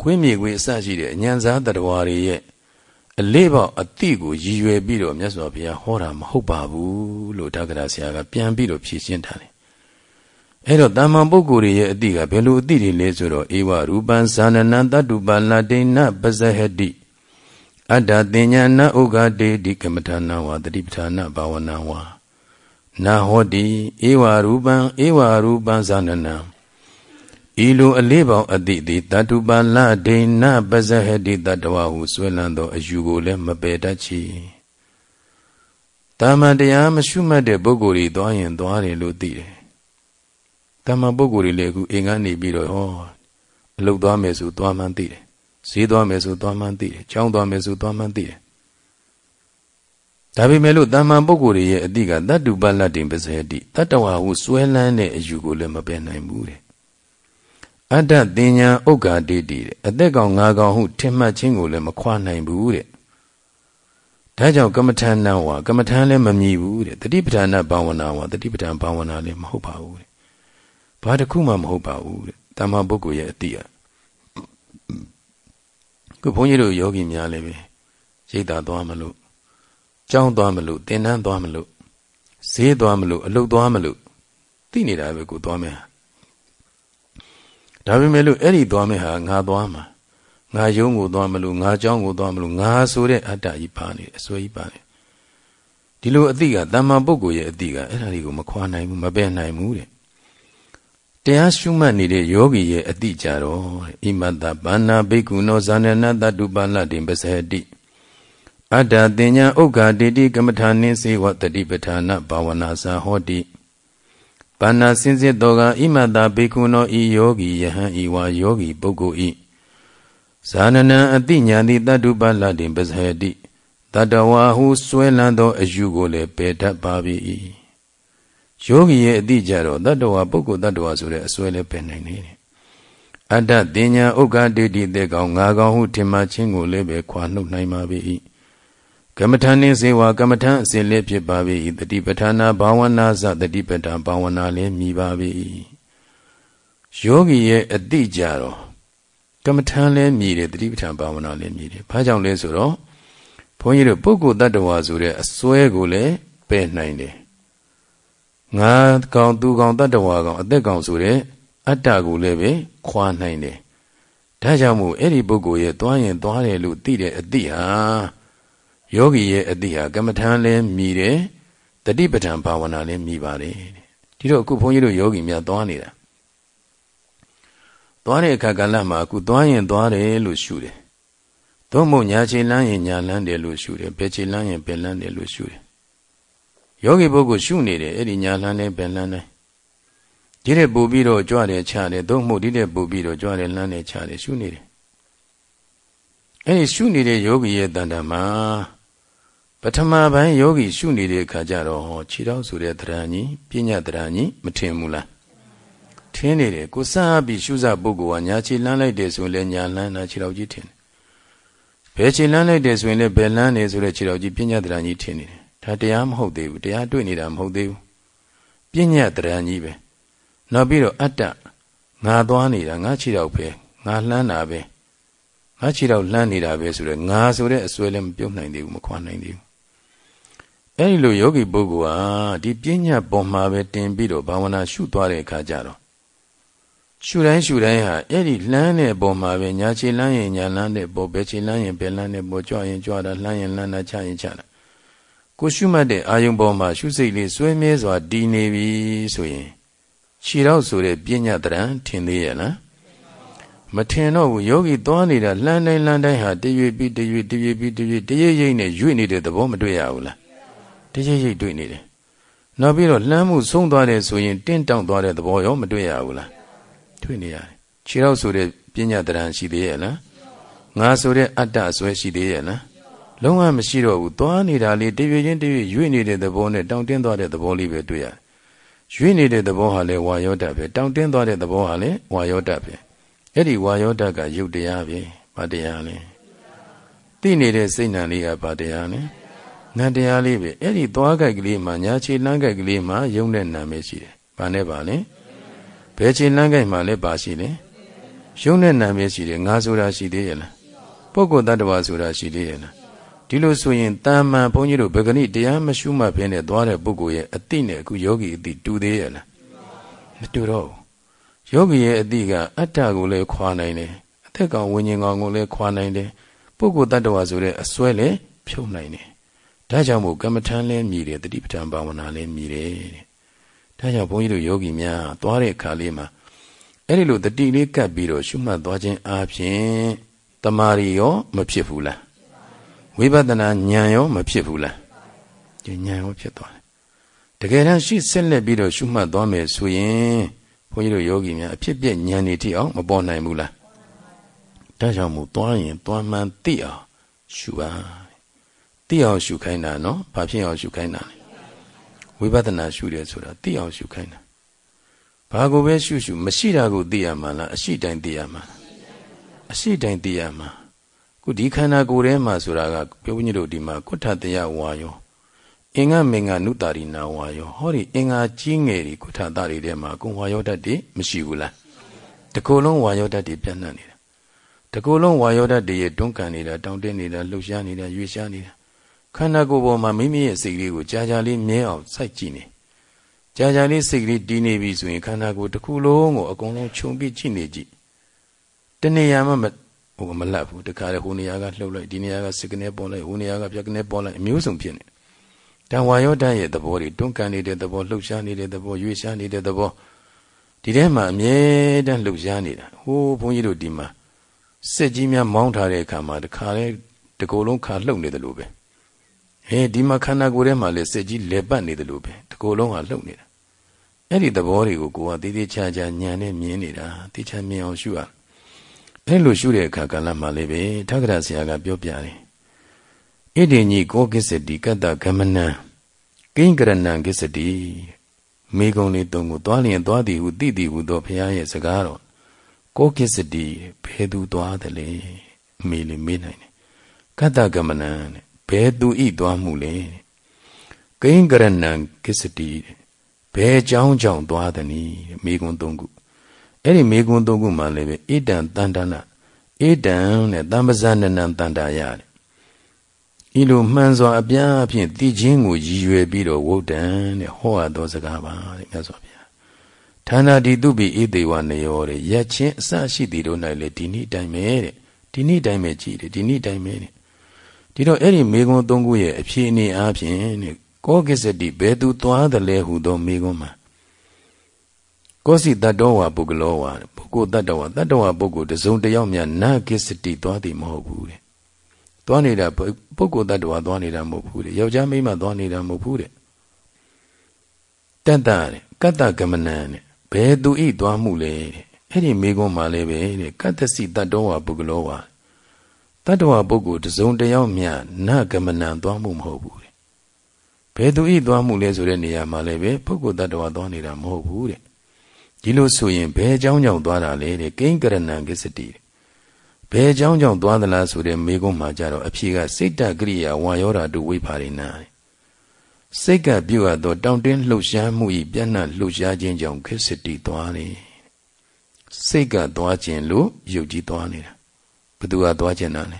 ခွေးမြေခွေးအစရှိတဲ့အញ្ញံစားတရားဝါတွေရဲ့ အလေးပေါအတိကိုရည်ရွယ်ပြီးတော့မြတ်စွာဘုရားဟောတာမဟုတ်ပါဘူးလို့တက္ကရာဆရာကပြန်ပြီးတော့ဖြေရှင်းထားတယ်အဲ့တော့တာမန်ပုဂ္ဂိုလ်ရဲ့အတိကဘယ်လိုအတိတွေလဲဆိုတော့ဧဝရူပံဇာနနံတတုပလတိနပဇဟတိအတ္တတင်ညာနဥက္ကတေတိကမ္မထာနာဝတတိပဌာနဘာဝနာဝနာဟောတိဧဝရူပံဧဝရူပံဇာနနံ ဤလိုအလေးပေါင်းအတိတိတတုပလဒိဏပဇဟတိတတဝဟုဆွဲလန်းသောအယူကိုလည်းမပယ်တတ်ချီတာမန်တရားမရှုမှတ်တဲ့ပုဂ္ဂိုလ်တွေသွားရင်သွားတယ်လို့သိတယ်တမန်ပုဂ္ဂိုလ်တွေလည်းအခုအိမ်ကနေပြီးတော့ဟောအလုတ်သွားမယ်ဆိုသွားမှန်းသိတယ်ဈေးသွားမယ်ဆိုသွားမှန်းသိတယ်ကျောင်းသွားမယ်ဆိုသွားမှန်းသိတယ်ဒါပေမဲ့လို့တမန်ပုဂ္ဂိုလ်တွေရဲ့အတိကတတ္တုပလတ်တင်ပစေတိတတ္တဝါဟုစွဲလန်းတဲ့အယူကိုလည်းမပယ်နိုင်ဘူးတဲ့ အတ္တတင်ညာဥက္ကာတိတိတဲ့အသက်ကောင်ငါကောင်ဟုထင်မှတ်ခြင်းကိုလည်းမခွာနိုင်ဘူးတဲ့ဒါကြောင့်ကမ္မထာနဝါကမ္မထာလည်းမမြည်ဘူးတဲ့တတိပဌာနဘာဝနာဝါတတိပဌာန်ဘာဝနာလည်းမဟုတ်ပါဘူးတဲ့ဘာတစ်ခုမှမဟုတ်ပါဘူးတဲ့တမ္မာပုဂ္ဂိုလ်ရဲ့အတိအခုဘုန်းကြီးတို့ယောဂီများလည်းပဲရိတ်တာသွားမလို့ကြောင်းသွားမလို့သင်္นานသွားမလို့ဈေးသွားမလို့အလုပ်သွားမလို့သိနေတာပဲကိုသွားမယ် ဒါပေမဲ့လို့အဲ့ဒီသွားမယ်ဟာငါသွားမှာငါယုံကိုသွားမလို့ငါเจ้าကိုသွားမလို့ငါဆိုတဲ့အတ္တကြီးပါနေအစွဲကြီးပါနေဒီလိုအတိကတမ္မာပုဂ္ဂိုလ်ရဲ့အတိကအဲ့ဒါတွေကိုမခွာနိုင်ဘူးမပယ်နိုင်ဘူးတဲ့တရားရှုမှတ်နေတဲ့ယောဂီရဲ့အတိကြတော့ဣမတဘာနာဘိက္ခုနောဇာနနာတတုပလတိပစဟတိအတ္တတင်ညာဥက္ခတိတိကမ္မထာနိစေဝတတိပဌာနဘာဝနာစာဟောတိ ဘာနာစင်စစ်တော်ကဣမတဘိက္ခုနောဤယောဂီယဟန်ဤဝါယောဂီပုဂ္ဂိုလ်ဤဇာနနံအတိညာတိတတုပလတိပစဟတိတတဝါဟုစွဲလန်းသောအယူကိုလည်းပယ်တတ်ပါ၏ယောဂီရဲ့အတိကြတော့တတ္တဝါပုဂ္ဂိုလ်တတ္တဝါဆိုတဲ့အစွဲလည်းပယ်နိုင်နေတယ်အတ္တတင်ညာဥက္ကဒိဋ္ဌိတဲ့ကောင်ငါကောင်ဟုထင်မှချင်းကိုလည်းပဲခွာနှုတ်နိုင်ပါ၏ ကမ္မထာနှင်းစေဝါကမ္မထာအစဉ်လေးဖြစ်ပါ၏တတိပဌာနာဘာဝနာစတတိပဌာဘာဝနာလည်းမြည်ပါ၏ယောဂီရဲ့အတိကြတော့ကမ္မထာလည်းမြည်တယ်တတိပဌာဘာဝနာလည်းမြည်တယ်ဘာကြောင့်လဲဆိုတော့ဘုန်းကြီးတို့ပုဂ္ဂိုလ်တ attva ဆိုတဲ့အစွဲကိုလည်းပယ်နိုင်တယ်ငါကောင်သူကောင်တတ္တဝါကောင်အသက်ကောင်ဆိုတဲ့အတ္တကိုလည်းပဲခွာနိုင်တယ်ဒါကြောင့်မို့အဲ့ဒီပုဂ္ဂိုလ်ရဲ့သွားရင်သွားတယ်လို့သိတဲ့အတိဟာ ယောဂီရဲ့အတိဟာကမ္မထံလည်းမြည်တယ်တတိပဋ္ဌာန်ဘာဝနာလည်းမြည်ပါတယ်ဒီတော့အခုဘုန်းကြီးတို့ယောဂီများသွားနေတာသွားတဲ့အခါကလည်းမှအခုသွားရင်သွားတယ်လို့ရှုတယ်သို့မဟုတ်ညာချေလန်းရင်ညာလန်းတယ်လို့ရှုတယ်ဘယ်ချေလန်းရင်ဘယ်လန်းတယ်လို့ရှုတယ်ယောဂီပုဂ္ဂိုလ်ရှုနေတယ်အဲ့ဒီညာလန်းနဲ့ဘယ်လန်းနဲ့ဒီတဲ့ပူပြီးတော့ကြွတယ်ချတယ်သို့မဟုတ်ဒီတဲ့ပူပြီးတော့ကြွတယ်လန်းတယ်ချတယ်ရှုနေတယ် အဲ့ဒီရှုနေတဲ့ယောဂီရဲ့တန်တမှာပထမပိုင်းယောဂီရှုနေတဲ့အခါကျတော့ဟောခြေထောက်ဆိုတဲ့တရားကြီးပညာတရားကြီးမထင်ဘူးလားထင်းနေတယ်ကိုစားပြီးရှုစပုဂ္ဂိုလ်ကညာခြေလန်းလိုက်တယ်ဆိုရင်လည်းညာလန်းတာခြေထောက်ကြီးထင်တယ်ဘယ်ခြေလန်းလိုက်တယ်ဆိုရင်လည်းဘယ်လန်းနေဆိုတဲ့ခြေထောက်ကြီးပညာတရားကြီးထင်နေတယ်ဒါတရားမဟုတ်သေးဘူးတရားတွေ့နေတာမဟုတ်သေးဘူးပညာတရားကြီးပဲနောက်ပြီးတော့အတ္တငါသွားနေတာငါခြေတော့ပဲငါလှမ်းတာပဲ ငါခြေတော့လှမ်းနေတာပဲဆိုတော့ငါဆိုတဲ့အစွဲလည်းမပြုတ်နိုင်သေးဘူးမခွာနိုင်သေးဘူးအဲ့ဒီလိုယောဂီပုဂ္ဂိုလ်ဟာဒီပညာပေါ်မှာပဲတင်ပြီးတော့ဘာဝနာရှုသွားတဲ့အခါကျတော့ရှုတိုင်းရှုတိုင်းဟာအဲ့ဒီလှမ်းတဲ့ပုံမှာပဲညာခြေလှမ်းရင်ညာလှမ်းတဲ့ပုံဘယ်ခြေလှမ်းရင်ဘယ်လှမ်းတဲ့ပုံကြွရင်ကြွတာလှမ်းရင်လှမ်းတာချရင်ချတာကိုရှုမှတ်တဲ့အာယုံပေါ်မှာရှုစိတ်လေးစွဲမြဲစွာတည်နေပြီဆိုရင်ခြေတော့ဆိုတဲ့ပညာတရံထင်သေးရဲ့လား မထင်တော့ဘူးယောဂီသွားနေတာလှမ်းတိုင်းလှမ်းတိုင်းဟာတရွေပြီးတရွေတရွေပြီးတရွေတရွေရိပ်နဲ့ရွေ့နေတဲ့သဘောမတွေ့ရဘူးလားတရွေရိပ်တွေ့နေတယ်နောက်ပြီးတော့လှမ်းမှုဆုံးသွားတယ်ဆိုရင်တင့်တောင့်သွားတဲ့သဘောရောမတွေ့ရဘူးလားတွေ့နေရတယ်ခြေတော့ဆိုတဲ့ပညာတရံရှိသေးရဲ့လားငါဆိုတဲ့အတ္တအစွဲရှိသေးရဲ့လားလုံးဝမရှိတော့ဘူးသွားနေတာလေးတရွေချင်းတရွေရွေ့နေတဲ့သဘောနဲ့တောင့်တင်းသွားတဲ့သဘောလေးပဲတွေ့ရတယ်ရွေ့နေတဲ့သဘောဟာလည်းဝါယောဓာတ်ပဲတောင့်တင်းသွားတဲ့သဘောဟာလည်းဝါယောဓာတ်ပဲ အဲ့ဒီဝါယောဓာတ်ကယုတ်တရားပဲဘာတရားလဲသိနေတဲ့စိတ်နှံလေးကဘာတရားလဲနံတရားလေးပဲအဲ့ဒီသွားကြိုက်ကလေးမှာညာခြေလမ်းကြိုက်ကလေးမှာယုံတဲ့နာမည်ရှိတယ်ဘာနဲ့ပါလဲဘယ်ခြေလမ်းကြိုက်မှာလဲပါရှိတယ်ယုံတဲ့နာမည်ရှိတယ်ငါဆိုတာရှိသေးရဲ့လားပုဂ္ဂိုလ်တ attva ဆိုတာရှိသေးရဲ့လားဒီလိုဆိုရင်တာမန်ဘုန်းကြီးတို့ဗဂဏိတရားမရှုမှတ်ဘဲနဲ့သွားတဲ့ပုဂ္ဂိုလ်ရဲ့အတိနဲ့အခုယောဂီအတိတူသေးရဲ့လားတူတော့ ယောဂီရဲ့အတိကအတ္တကိုလည်းခွာနိုင်တယ်အသက်ကောင်ဝิญဉ်ကောင်ကိုလည်းခွာနိုင်တယ်ပုဂ္ဂိုလ်တ attva ဆိုတဲ့အစွဲလည်းဖြုတ်နိုင်တယ်ဒါကြောင့်မို့ကမ္မထမ်းလည်းမြည်တယ်တတိပဋ္ဌာန်ဘာဝနာလည်းမြည်တယ်တဲ့ဒါကြောင့်ဘုန်းကြီးတို့ယောဂီများသွားတဲ့အခါလေးမှာအဲ့ဒီလိုတတိလေးကပ်ပြီးတော့ရှုမှတ်သွားခြင်းအပြင်တမာရီရောမဖြစ်ဘူးလားဝိပဿနာဉာဏ်ရောမဖြစ်ဘူးလားဉာဏ်ရောဖြစ်သွားတယ်တကယ်တမ်းရှိဆက်လက်ပြီးတော့ရှုမှတ်သွားမယ်ဆိုရင် ဘုန်းကြီးတို့ယောဂီများအဖြစ်ပြဉာဏ်နေတိအောင်မပေါ်နိုင်ဘူးလားဒါကြောင့်မို့သွားရင်သွားမှန်သိအောင်ရှုပါသိအောင်ရှုခိုင်းတာနော်ဘာဖြစ်အောင်ရှုခိုင်းတာလဲဝိပဿနာရှုတယ်ဆိုတာသိအောင်ရှုခိုင်းတာဘာကိုပဲရှုရှုမရှိတာကိုသိရမှာလားအရှိတိုင်းသိရမှာအရှိတိုင်းသိရမှာခုဒီခန္ဓာကိုယ်ထဲမှာဆိုတာကပြောင်းကြီးတို့ဒီမှာကုဋ္ဌတယဝါယော အင်္ဂမင်္ဂနုတာရိနာဝါယောဟောဒီအင်္ဂါကြီးငယ်ဒီကုဋ္ဌတာတွေထဲမှာအကုန်ဝါယောဓာတ်တွေမရှိဘူးလားတကူလုံးဝါယောဓာတ်တွေပြန့်နှံ့နေတာတကူလုံးဝါယောဓာတ်တွေရဲ့တွန်းကန်နေတာတောင့်တင်းနေတာလှုပ်ရှားနေတာရွေ့ရှားနေတာခန္ဓာကိုယ်ပေါ်မှာမိမိရဲ့စိတ်လေးကိုကြာကြာလေးမြဲအောင်စိုက်ကြည့်နေကြာကြာလေးစိတ်ကလေးတည်နေပြီဆိုရင်ခန္ဓာကိုယ်တစ်ခုလုံးကိုအကုန်လုံးခြုံပြီးကြည့်နေကြည့်တဏှာမှမဟိုမလတ်ဘူးတခါလေဟိုနေရာကလှုပ်လိုက်ဒီနေရာကစိတ်ကနေပေါ်လိုက်ဟိုနေရာကပြက်ကနေပေါ်လိုက်အမျိုးစုံဖြစ်နေ တန်ဝါယောဓာတ်ရဲ့သဘောတွေတွန်းကန်နေတဲ့သဘောလှုပ်ရှားနေတဲ့သဘောရွေ့ရှားနေတဲ့သဘောဒီထဲမှာအမြဲတမ်းလှုပ်ရှားနေတာဟိုးဘုန်းကြီးတို့ဒီမှာစက်ကြီးများမောင်းထားတဲ့အခါမှာတခါလေတကိုယ်လုံးခါလှုပ်နေတယ်လို့ပဲဟဲဒီမှာခန္ဓာကိုယ်ထဲမှာလေစက်ကြီးလဲပတ်နေတယ်လို့ပဲတကိုယ်လုံးဟာလှုပ်နေတာအဲ့ဒီသဘောတွေကိုကိုယ်ကတည်တည်ချာချာညံနဲ့မြင်နေတာတည်ချာမြင်အောင်ရှုရအဲ့လိုရှုတဲ့အခါကလည်းမှလည်းပဲထက္ကရာဆရာကပြောပြတယ် ဣဒိညိကောကိစ္စတိကတ္တကမနံကိဉ္ကရဏံကိစ္စတိမိဂုံလေးသုံးခုသွားလျင်သွားသည်ဟုသိသည်ဟုသောဘုရားရဲ့စကားတော်ကိုကိစ္စတိဘယ်သူသွားတယ်လဲမေးလေမေးနိုင်တယ်ကတ္တကမနံဘယ်သူဤသွားမှုလဲကိဉ္ကရဏံကိစ္စတိဘယ်ကြောင်းကြောင့်သွားသည်နည်းမိဂုံသုံးခုအဲ့ဒီမိဂုံသုံးခုမှလည်းပဲဣတံတန္တနာဣတံနဲ့တမ္ပဇာနနံတန္တာရတယ် ဤလိုမှန်စွာအပြားအဖြစ်တည်ခြင်းကိုရည်ရွယ်ပြီးတော့ဝုဒ္ဒံတဲ့ဟောရသောစကားပါတဲ့မြတ်စွာဘုရားဌာနာတိတုပိဣသေဝနယောတဲ့ရက်ချင်းအစရှိသည်တို့၌လေဒီနေ့တိုင်းပဲတဲ့ဒီနေ့တိုင်းပဲကြည်တယ်ဒီနေ့တိုင်းပဲတဲ့ဒီတော့အဲ့ဒီမေကွန်းသုံးခုရဲ့အဖြစ်အနေအားဖြင့်တဲ့ကောကိစ္စတိဘယ်သူသွားတယ်လဲဟူသောမေကွန်းမှာကောစီတတ္တဝါပုဂ္ဂလောဝါပုဂ္ဂိုလ်တတ္တဝါတတ္တဝါပုဂ္ဂိုလ်တစုံတယောက်များနာကိစ္စတိသွားသည်မဟုတ်ဘူးတဲ့ သွားနေတာပုဂ္ဂိုလ်တ attva သွားနေတာမဟုတ်ဘူးတဲ့ယောက်ျားမိန်းမသွားနေတာမဟုတ်ဘူးတဲ့တတ္တတဲ့ကတ္တကမနံတဲ့ဘယ်သူဤသွားမှုလဲတဲ့အဲ့ဒီမိကုံးမှာလည်းပဲတဲ့ကတ္တစီတတ္တဝါပုဂ္ဂလောဝါတတ္တဝါပုဂ္ဂိုလ်တစုံတယောက်မြနကမနံသွားမှုမဟုတ်ဘူးတဲ့ဘယ်သူဤသွားမှုလဲဆိုတဲ့နေရာမှာလည်းပဲပုဂ္ဂိုလ်တ attva သွားနေတာမဟုတ်ဘူးတဲ့ဒီလိုဆိုရင်ဘယ်အကြောင်းကြောင့်သွားတာလဲတဲ့ကိဉ္ကရဏံကိစ္စတိတဲ့ ဘယ်အကြောင်းကြောင့်သွားသလားဆိုတဲ့မေကုန်းမှာကြတော့အဖြေကစိတ်တကရိယာဝါယောဓာတုဝိပါရိနာစိတ်ကပြုတ်ရသောတောင့်တင်းလှုပ်ရှားမှုဤပြန့်နှံ့လှုပ်ရှားခြင်းကြောင့်ခစ္စတိသွားတယ်စိတ်ကသွားခြင်းလို့ယုတ်ကြီးသွားနေတာဘသူကသွားခြင်းတာလဲ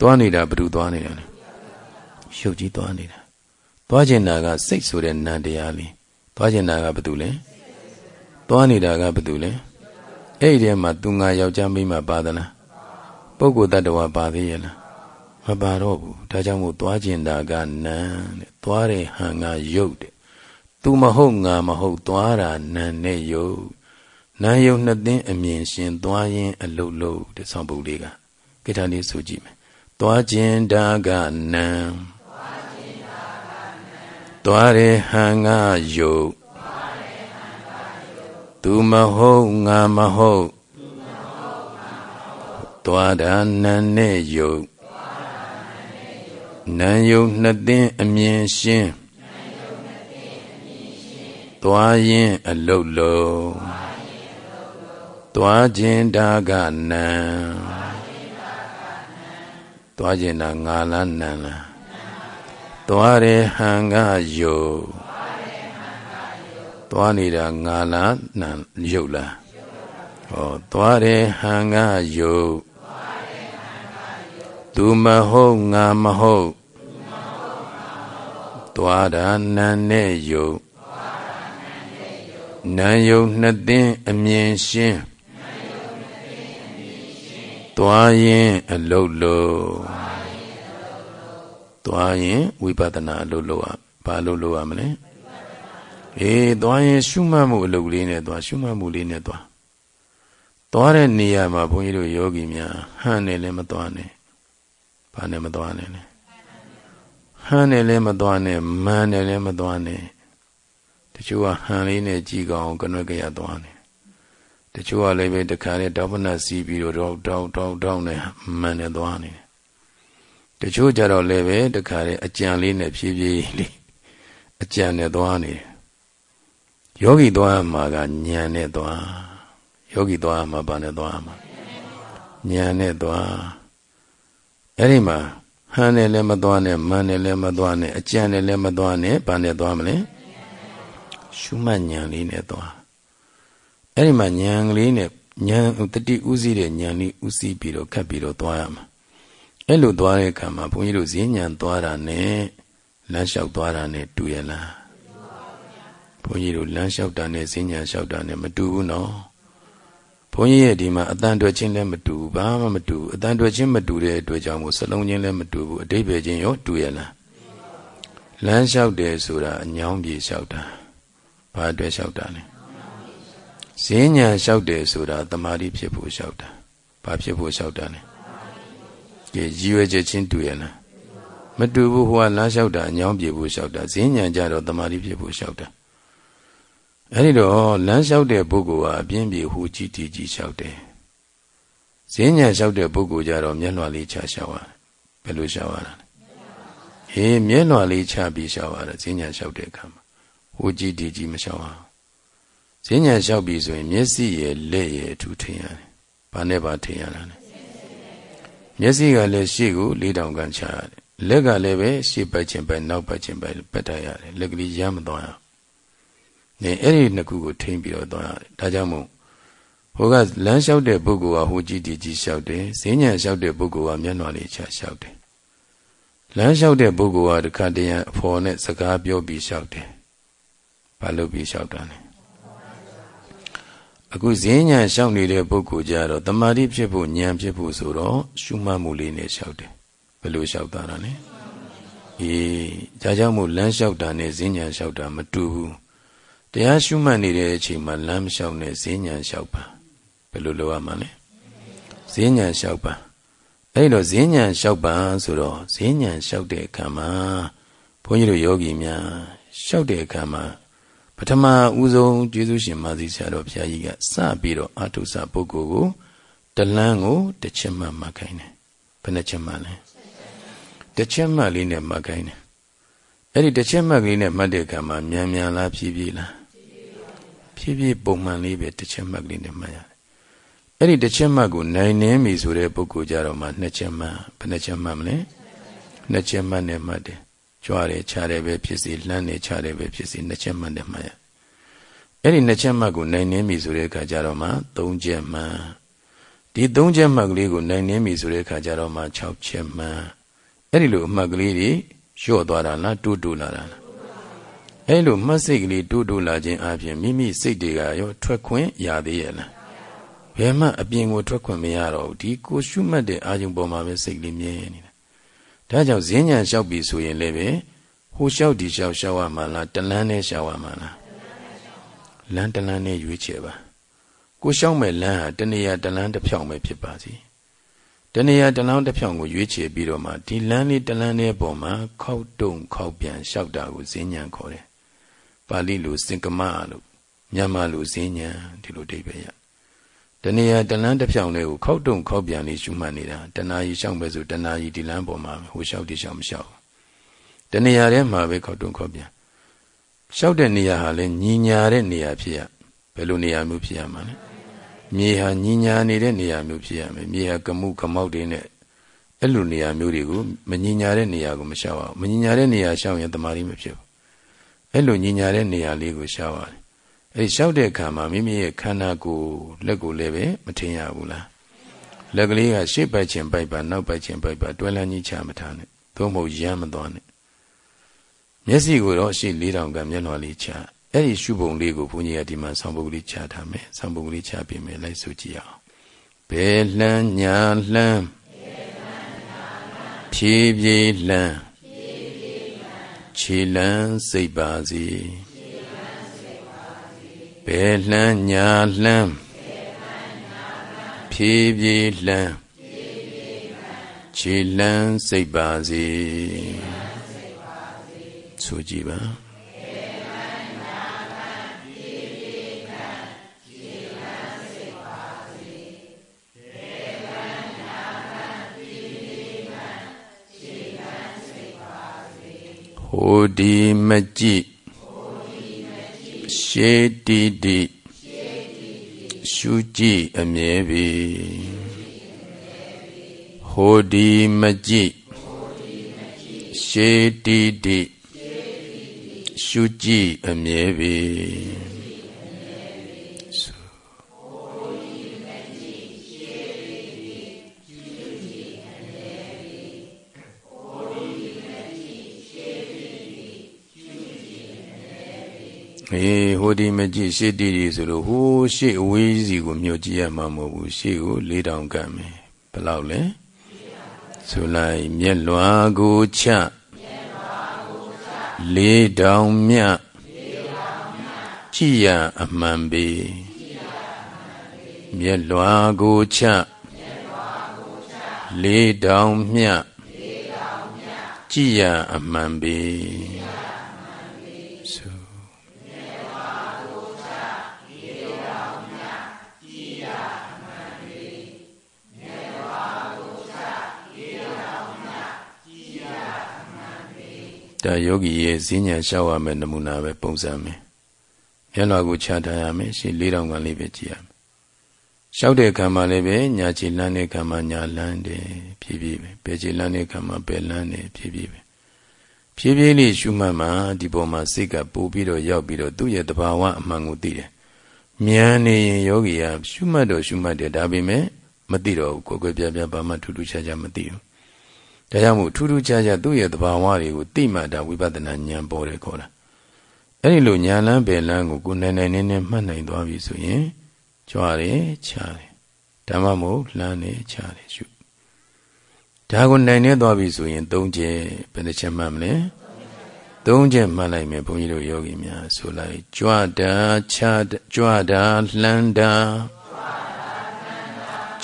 သွားနေတာဘသူသွားနေတာလဲယုတ်ကြီးသွားနေတာသွားခြင်းတာကစိတ်ဆိုတဲ့နံတရားလေးသွားခြင်းတာကဘသူလဲသွားနေတာကဘသူလဲ အဲ့ဒီထဲမှာသူငါယောက်ျားမိန်းမပါသလားပုဂ္ဂိုလ်တ attva ပါသေးရဲ့လားမပါတော့ဘူးဒါကြောင့်မို့သွားကျင်တာကနံတဲ့သွားတဲ့ဟန်ကရုပ်တဲ့သူမဟုတ်ငါမဟုတ်သွားတာနံနဲ့ရုပ်နာယုံနှစ်သိန်းအမြင်ရှင်သွားရင်အလုတ်လို့တဲ့ဆောင်းပုဒ်လေးကကိဋ္ဌာလေးဆိုကြည့်မယ်သွားကျင်တာကနံသွားတဲ့ဟန်ကရုပ် သူမဟုတ်ငါမဟုတ်သွားတာနံနဲ့ယုတ်နံယုတ်နှစ်သိန်းအမြင်ရှင်းသွားရင်အလုတ်လုံးသွားခြင်းဒါကနံသွားခြင်းဒါငါလားနံလားသွားတယ်ဟန်ကယုတ် သွားနေတာငါလားနံရုပ်လားဟောသွားတယ်ဟန်ကယုတ်သူမဟုတ်ငါမဟုတ်သွားတာနံနဲ့ယုတ်နာယုံနှစ်သိင်းအမြင်ရှင်းသွားရင်အလုတ်လို့သွားရင်ဝိပဿနာအလုတ်လို့ဘာအလုတ်လို့ရမလဲ အေးသွားရင်ရှုမှတ်မှုအလုတ်လေးနဲ့သွားရှုမှတ်မှုလေးနဲ့သွားသွားတဲ့နေရာမှာဘုန်းကြီးတို့ယောဂီများဟန်နေလည်းမသွားနဲ့ဘာနဲ့မသွားနဲ့လဲဟန်နေလည်းမသွားနဲ့မန်နေလည်းမသွားနဲ့တချို့ကဟန်လေးနဲ့ကြည်ကောင်ကနွယ်ကြရသွားနေတချို့ကလည်းပဲတခါနဲ့တောပနစီးပြီးတော့တောက်တောက်တောက်နဲ့မန်နဲ့သွားနေတချို့ကြတော့လည်းပဲတခါနဲ့အကြံလေးနဲ့ဖြည်းဖြည်းလေးအကြံနဲ့သွားနေယော ဂီသွားမှာကညံနဲ့သွားယောဂီသွားမှာဘာနဲ့သွားမှာညံနဲ့သွားအဲ့ဒီမှာဟန်နဲ့လည်းမသွားနဲ့မန်နဲ့လည်းမသွားနဲ့အကြံနဲ့လည်းမသွားနဲ့ဘာနဲ့သွားမလဲရှုမှတ်ဉာဏ်လေးနဲ့သွားအဲ့ဒီမှာဉာဏ်ကလေးနဲ့ဉာဏ်တတိဥစည်းတဲ့ဉာဏ်လေးဥစည်းပြီးတော့ခတ်ပြီးတော့သွားရမှာအဲ့လိုသွားတဲ့အခါမှာဘုန်းကြီးတို့ဈဉ္ဉဏ်သွားတာနဲ့လမ်းလျှောက်သွားတာနဲ့တူရလား ဘုန်းကြီးတို့လမ်းလျှောက်တာနဲ့ဈဉ္ဉဏ်လျှောက်တာနဲ့မတူဘူးနော်ဘုန်းကြီးရဲ့ဒီမှာအတန်တွက်ချင်းလည်းမတူဘူးဘာမှမတူဘူးအတန်တွက်ချင်းမတူတဲ့အတွက်ကြောင့်မို့စလုံးချင်းလည်းမတူဘူးအတိပ္ပယ်ချင်းရောတူရလားလမ်းလျှောက်တယ်ဆိုတာအညောင်းပြေလျှောက်တာဘာအတွက်လျှောက်တာလဲဈဉ္ညာလျှောက်တယ်ဆိုတာတမာတိဖြစ်ဖို့လျှောက်တာဘာဖြစ်ဖို့လျှောက်တာလဲကြည်ရည်ရွယ်ချက်ချင်းတူရလားမတူဘူးဟိုကလမ်းလျှောက်တာအညောင်းပြေဖို့လျှောက်တာဈဉ္ညာကြတော့တမာတိဖြစ်ဖို့လျှောက်တာ အဲ့ဒီတော့လမ်းလျှောက်တဲ့ပုဂ္ဂိုလ်ဟာအပြင်းပြေဟူကြည့်တည်ကြည့်လျှောက်တယ်ဈဉ္ညာလျှောက်တဲ့ပုဂ္ဂိုလ်ကြတော့မျက်လွှာလေးချလျှောက်ရဘယ်လိုလျှောက်ရလဲဟေးမျက်လွှာလေးချပြီးလျှောက်ရတယ်ဈဉ္ညာလျှောက်တဲ့အခါမှာဟိုကြည့်တည်ကြည့်မလျှောက်အောင်ဈဉ္ညာလျှောက်ပြီးဆိုရင် မျက်စိရဲ့လက်ရဲ့အထူးထင်ရတယ်ဘာနဲ့ပါထင်ရတာလဲမျက်စိကလည်းရှေ့ကိုလေးတောင်ကန်ချရတယ်လက်ကလည်းပဲရှေ့ပတ်ခြင်းပဲနောက်ပတ်ခြင်းပဲပတ်တတ်ရတယ်လက်ကလေးရမ်းမသွားရ နေအဲ့ဒီနှစ်ခုကိုထိမ့်ပြီးတော့သွားရတယ်ဒါကြောင့်မို့ဟိုကလမ်းလျှောက်တဲ့ပုဂ္ဂိုလ်ကဟိုကြည့်တည်ကြည့်လျှောက်တယ်ဈဉ္ညာလျှောက်တဲ့ပုဂ္ဂိုလ်ကမျက်နှာလေးချလျှောက်တယ်လမ်းလျှောက်တဲ့ပုဂ္ဂိုလ်ကတခါတည်းအဖော်နဲ့စကားပြောပြီးလျှောက်တယ်ဘာလို့ပြီးလျှောက်တာလဲအခုဈဉ္ညာလျှောက်နေတဲ့ပုဂ္ဂိုလ်ကြတော့တမာတိဖြစ်ဖို့ဉာဏ်ဖြစ်ဖို့ဆိုတော့ရှုမှတ်မှုလေးနဲ့လျှောက်တယ်ဘယ်လိုလျှောက်တာလဲအေးဒါကြောင့်မို့လမ်းလျှောက်တာနဲ့ဈဉ္ညာလျှောက်တာမတူဘူး တရားရှုမှတ်နေတဲ့အချိန်မှာလမ်းမလျှောက်နဲ့ဈဉ္ညာလျှောက်ပါဘယ်လိုလုပ်ရမှာလဲဈဉ္ညာလျှောက်ပါအဲ့တော့ဈဉ္ညာလျှောက်ပါဆိုတော့ဈဉ္ညာလျှောက်တဲ့အခါမှာဘုန်းကြီးတို့ယောဂီများလျှောက်တဲ့အခါမှာပထမဦးဆုံးကျေးဇူးရှင်မာသီဆရာတော်ဘုရားကြီးကစပြီးတော့အာထုဆပုဂ္ဂိုလ်ကိုတလန်းကိုတစ်ချက်မှမှတ်ခိုင်းတယ်ဘယ်နှချက်မှလဲတစ်ချက်မှတ်လေးနဲ့မှတ်ခိုင်းတယ်အဲ့ဒီတစ်ချက်မှတ်ကလေးနဲ့မှတ်တဲ့အခါမှာမြန်မြန်လားဖြည်းဖြည်းလား ဖြည်းဖြည်းပုံမှန်လေးပဲတစ်ချက်မှတ်ကလေးနဲ့မှတ်ရတယ်အဲ့ဒီတစ်ချက်မှတ်ကိုနိုင်နေပြီဆိုတဲ့ပုဂ္ဂိုလ်ကြတော့မှနှစ်ချက်မှတ်ဘယ်နှချက်မှတ်မလဲနှစ်ချက်မှတ်နဲ့မှတ်တယ်ကြွားတယ်ခြားတယ်ပဲဖြစ်စီလှမ်းတယ်ခြားတယ်ပဲဖြစ်စီနှစ်ချက်မှတ်နဲ့မှတ်ရအဲ့ဒီနှစ်ချက်မှတ်ကိုနိုင်နေပြီဆိုတဲ့အခါကျတော့မှသုံးချက်မှတ်ဒီသုံးချက်မှတ်ကလေးကိုနိုင်နေပြီဆိုတဲ့အခါကျတော့မှ6ချက်မှတ်အဲ့ဒီလိုအမှတ်ကလေးတွေလျှော့သွားတာလားတိုးတိုးလာတာလား အဲ့လိုမှတ်စိတ်ကလေးတိုးတိုးလာခြင်းအပြင်မိမိစိတ်တွေကရောထွက်ခွင့်ရသေးရဲ့လားဘယ်မှအပြင်ကိုထွက်ခွင့်မရတော့ဘူးဒီကိုရှုမှတ်တဲ့အာယုံပေါ်မှာပဲစိတ်ကလေးမြဲနေတာဒါကြောင့်ဈဉ္ညာလျှောက်ပြီဆိုရင်လည်းပဲဟိုလျှောက်ဒီလျှောက်လျှောက်ရမှာလားတလန်းနဲ့လျှောက်ရမှာလားလမ်းတလန်းနဲ့ရွေးချယ်ပါကိုလျှောက်မဲ့လမ်းဟာတနေရာတလန်းတစ်ဖြောင်ပဲဖြစ်ပါစီတနေရာတလန်းတစ်ဖြောင်ကိုရွေးချယ်ပြီးတော့မှဒီလမ်းလေးတလန်းလေးပေါ်မှာခောက်တုံခောက်ပြန်လျှောက်တာကိုဈဉ္ညာခေါ်တယ် ပါဠိလိုစင်ကမလို့မြန်မာလိုဈဉ္ညာဒီလိုအဓိပ္ပာယ်ရတဏှာတလန်းတစ်ဖြောင်လေးကိုခောက်တုံခောက်ပြန်လေးရှုမှတ်နေတာတဏှာကြီးရှောက်ပဲဆိုတဏှာကြီးဒီလမ်းပေါ်မှာဟိုရှောက်ဒီရှောက်မရှောက်တဏှာထဲမှာပဲခောက်တုံခောက်ပြန်ရှောက်တဲ့နေရာဟာလည်းညီညာတဲ့နေရာဖြစ်ရဘယ်လိုနေရာမျိုးဖြစ်ရမှာလဲမြေဟာညီညာနေတဲ့နေရာမျိုးဖြစ်ရမယ်မြေဟာကမှုကမောက်တွေနဲ့အဲ့လိုနေရာမျိုးတွေကိုမညီညာတဲ့နေရာကိုမရှောက်အောင်မညီညာတဲ့နေရာရှောက်ရင်တမာရီမဖြစ်ဘူး အဲ့လိုညီညာတဲ့နေရာလေးကိုရှောက်ရတယ်အဲ့လျှောက်တဲ့အခါမှာမိမိရဲ့ခန္ဓာကိုယ်လက်ကိုလည်းပဲမထင်ရဘူးလားလက်ကလေးကရှေ့ပိုက်ခြင်းပိုက်ပါနောက်ပိုက်ခြင်းပိုက်ပါတွဲလန်းကြီးချမထားနဲ့သို့မဟုတ်ရမ်းမသွားနဲ့မျက်စိကိုတော့ရှေ့၄တောင်ကမျက်နှာလေးချအဲ့ဒီရှုပုံလေးကိုဘုန်းကြီးကဒီမှာဆောင်းပုဒ်ကလေးချထားမယ်ဆောင်းပုဒ်ကလေးချပြင်မယ်လိုက်ဆိုကြည့်အောင်ဘယ်လှမ်းညာလှမ်းဖြည်းဖြည်းလှမ်း ခြေလန်းစိတ်ပါစီဘယ်လှမ်းညာလှမ်းဖြည်းဖြည်းလှမ်းခြေလန်းစိတ်ပါစီဆိုကြည့်ပါ ဟိုဒီမကြည့်ရှေတိတိရှုကြည့်အမြဲပြီဟိုဒီမကြည့်ရှေတိတိရှုကြည့်အမြဲပြီ အေးဟိုဒီမကြည့်ရှေ့တီတီဆိုလို့ဟိုးရှေ့အဝေးစီကိုမြို့ကြည့်ရမှာမဟုတ်ဘူးရှေ့ကို၄တောင်ကပ်မယ်ဘယ်လောက်လဲဆိုလိုက်မျက်လွာကိုချလေးတောင်မြကြည်ရအမှန်ပေမျက်လွာကိုချလေးတောင်မြကြည်ရအမှန်ပေ ဒါယောဂီရဲ့ဈဉ္ညာရှောက်ရမယ်နမူနာပဲပုံစံပဲမျက်လွှာကိုချထားရမယ်ရှေ့၄တောင်ကလေးပဲကြည့်ရမယ်ရှောက်တဲ့ခံမှာလည်းပဲညာချီလန်းတဲ့ခံမှာညာလန်းတယ်ဖြည်းဖြည်းပဲဘယ်ချီလန်းတဲ့ခံမှာဘယ်လန်းတယ်ဖြည်းဖြည်းပဲဖြည်းဖြည်းလေးရှုမှတ်မှဒီပေါ်မှာစိတ်ကပို့ပြီးတော့ရောက်ပြီးတော့သူ့ရဲ့တဘာဝအမှန်ကိုသိတယ်မြန်နေရင်ယောဂီကရှုမှတ်တော့ရှုမှတ်တယ်ဒါပေမဲ့မသိတော့ဘူးကိုယ်ကိုယ်ပြပြဘာမှထူးထူးခြားခြားမသိဘူး ဒါကြောင့်မို့ထူးထူးခြားခြားသူ့ရဲ့သဘာဝတွေကိုသိမှဒါဝိပဿနာဉာဏ်ပေါ်တယ်ခေါ်တာအဲ့ဒီလိုဉာဏ်လန်းပယ်လန်းကိုကိုနိုင်နိုင်နေနေမှတ်နိုင်သွားပြီဆိုရင်ကြွားတယ်ခြားတယ်ဓမ္မမို့လှမ်းတယ်ခြားတယ်ရှုဒါကိုနိုင်နေသွားပြီဆိုရင်သုံးချက်ဘယ်နှချက်မှတ်မလဲသုံးချက်မှတ်လိုက်မယ်ဘုန်းကြီးတို့ယောဂီများဆိုလိုက်ကြွတာခြားကြွတာလှမ်းတာ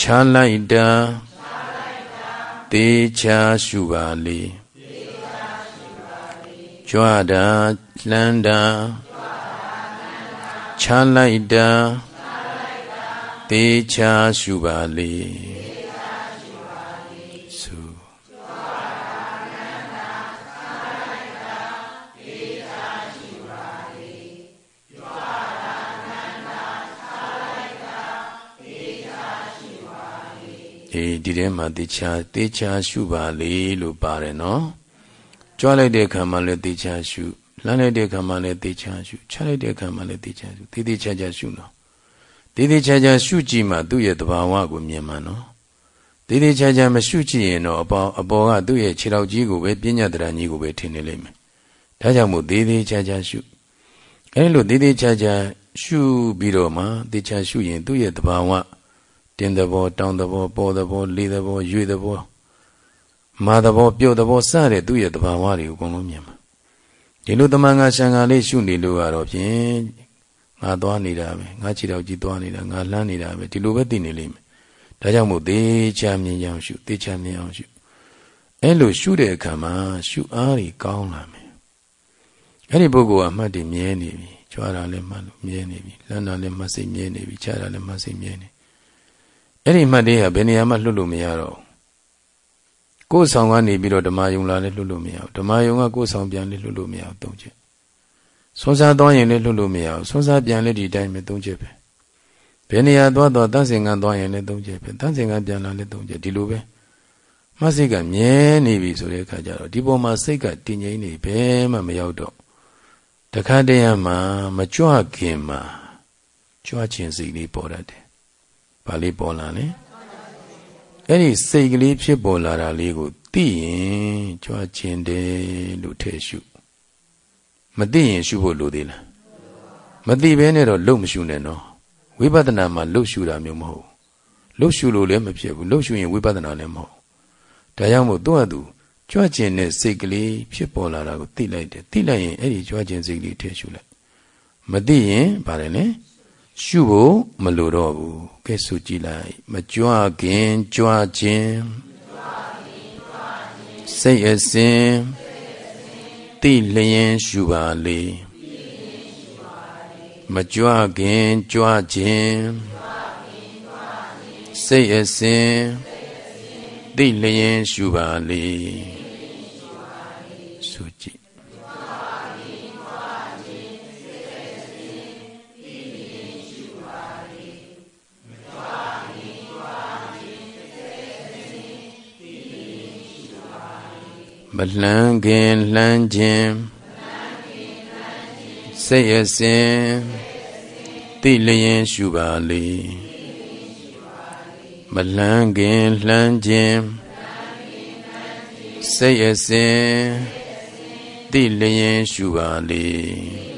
ခြားလိုက်တာ သေချာရှုပါလေကြွတာလှမ်းတာချမ်းလိုက်တာသေချာရှုပါလေ အေးဒီထဲမှာတေချာတေချာရှုပါလေလို့ပါတယ်နော်ကြွားလိုက်တဲ့အခါမှာလည်းတေချာရှုလှမ်းလိုက်တဲ့အခါမှာလည်းတေချာရှုချလိုက်တဲ့အခါမှာလည်းတေချာရှုတေးသေးချာချာရှုနော်တေးသေးချာချာရှုကြည့်မှသူ့ရဲ့သဘာဝကိုမြင်မှနော်တေးသေးချာချာမရှုကြည့်ရင်တော့အပေါ်အပေါ်ကသူ့ရဲ့ခြေထောက်ကြီးကိုပဲပညာတရကြီးကိုပဲထင်နေလိမ့်မယ်ဒါကြောင့်မို့သေးသေးချာချာရှုအဲလိုသေးသေးချာချာရှုပြီးတော့မှတေချာရှုရင်သူ့ရဲ့သဘာဝ တင်းသဘောတောင်းသဘောပေါ်သဘောလေးသဘောရွေသဘောမာသဘောပြုတ်သဘောစတဲ့သူ့ရဲ့တဘာဝတွေကိုအကုန်လုံးမြင်မှာဒီလိုတမန်ငါရှံငါလေးရှုနေလို့ကတော့ဖြင့်ငါသွားနေတာပဲငါခြေတော်ကြီးသွားနေတာငါလှမ်းနေတာပဲဒီလိုပဲသိနေလိမ့်မယ်ဒါကြောင့်မို့သေချာမြင်အောင်ရှုသေချာမြင်အောင်ရှုအဲလိုရှုတဲ့အခါမှာရှုအားတွေကောင်းလာမယ်အဲ့ဒီပုဂ္ဂိုလ်ကမှတ်တယ်မြဲနေပြီကြွားတာလည်းမှတ်လို့မြဲနေပြီလှမ်းတာလည်းမှတ်စိတ်မြဲနေပြီခြားတာလည်းမှတ်စိတ်မြဲနေ အဲ့ဒီမှတ်သေးဟာဘယ်နေရာမှလွတ်လို့မရတော့ကိုယ်ဆောင်ကနေပြီးတော့ဓမ္မယုံလာလည်းလွတ်လို့မရဘူးဓမ္မယုံကကိုယ်ဆောင်ပြန်လည်းလွတ်လို့မရဘူးသုံးချက်ဆွမ်းစားသွားရင်လည်းလွတ်လို့မရဘူးဆွမ်းစားပြန်လည်းဒီတိုင်းပဲသုံးချက်ပဲဘယ်နေရာသွားသွားတန့်စင်ကန်းသွားရင်လည်းသုံးချက်ပဲတန့်စင်ကန်းပြန်လာလည်းသုံးချက်ဒီလိုပဲမစိတ်ကမြဲနေပြီဆိုတဲ့အခါကျတော့ဒီပေါ်မှာစိတ်ကတည်ငြိမ်နေဘယ်မှမရောက်တော့တခါတည်းမှာမကြွခင်မှာကြွခြင်းစိတ်လေးပေါ်တတ်တယ် ဘာလေးပေါ်လာလဲအဲ့ဒီစိတ်ကလေးဖြစ်ပေါ်လာတာလေးကိုသိရင်ကြွားခြင်းတယ်လို့ထဲရှုမသိရင်ရှုဖို့လိုသေးလားမသိဘဲနဲ့တော့လှုပ်မရှုနဲ့နော်ဝိပဿနာမှာလှုပ်ရှုတာမျိုးမဟုတ်လှုပ်ရှုလို့လည်းမဖြစ်ဘူးလှုပ်ရှုရင်ဝိပဿနာလည်းမဟုတ်ဒါကြောင့်မို့သူ့အတူကြွကျင်တဲ့စိတ်ကလေးဖြစ်ပေါ်လာတာကိုသိလိုက်တယ်သိလိုက်ရင်အဲ့ဒီကြွကျင်စိတ်လေးထည့်ရှုလိုက်မသိရင်ဗါတယ်လေ ရှုဖို့မလိုတော့ဘူးကဲဆိုကြည့်လိုက်မကြွခင်ကြွခြင်းစိတ်အစဉ်သိလျင်ရှုပါလေမကြွခင်ကြွခြင်းစိတ်အစဉ်သိလျင်ရှုပါလေ မလှမ်းခင်လှမ်းခြင်းစိတ်အစဉ်သိလျင်ရှုပါလေမလှမ်းခင်လှမ်းခြင်းစိတ်အစဉ်သိလျင်ရှုပါလေ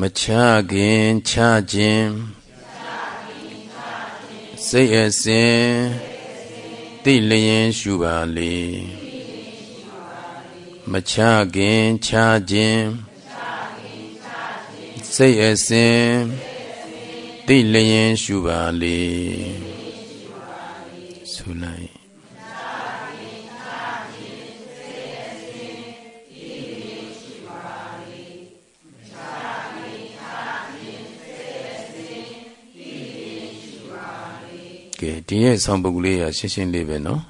မချခင်ချခြင်းစိတ်အစဉ်သိလျင်ရှုပါလေမချခင်ချခြင်းစိတ်အစဉ်သိလျင်ရှုပါလေဆုလိုက် ကဲဒီရဲ့ဆောင်းပုဂ္ဂလေးရရှင်းရှင်းလေးပဲနော်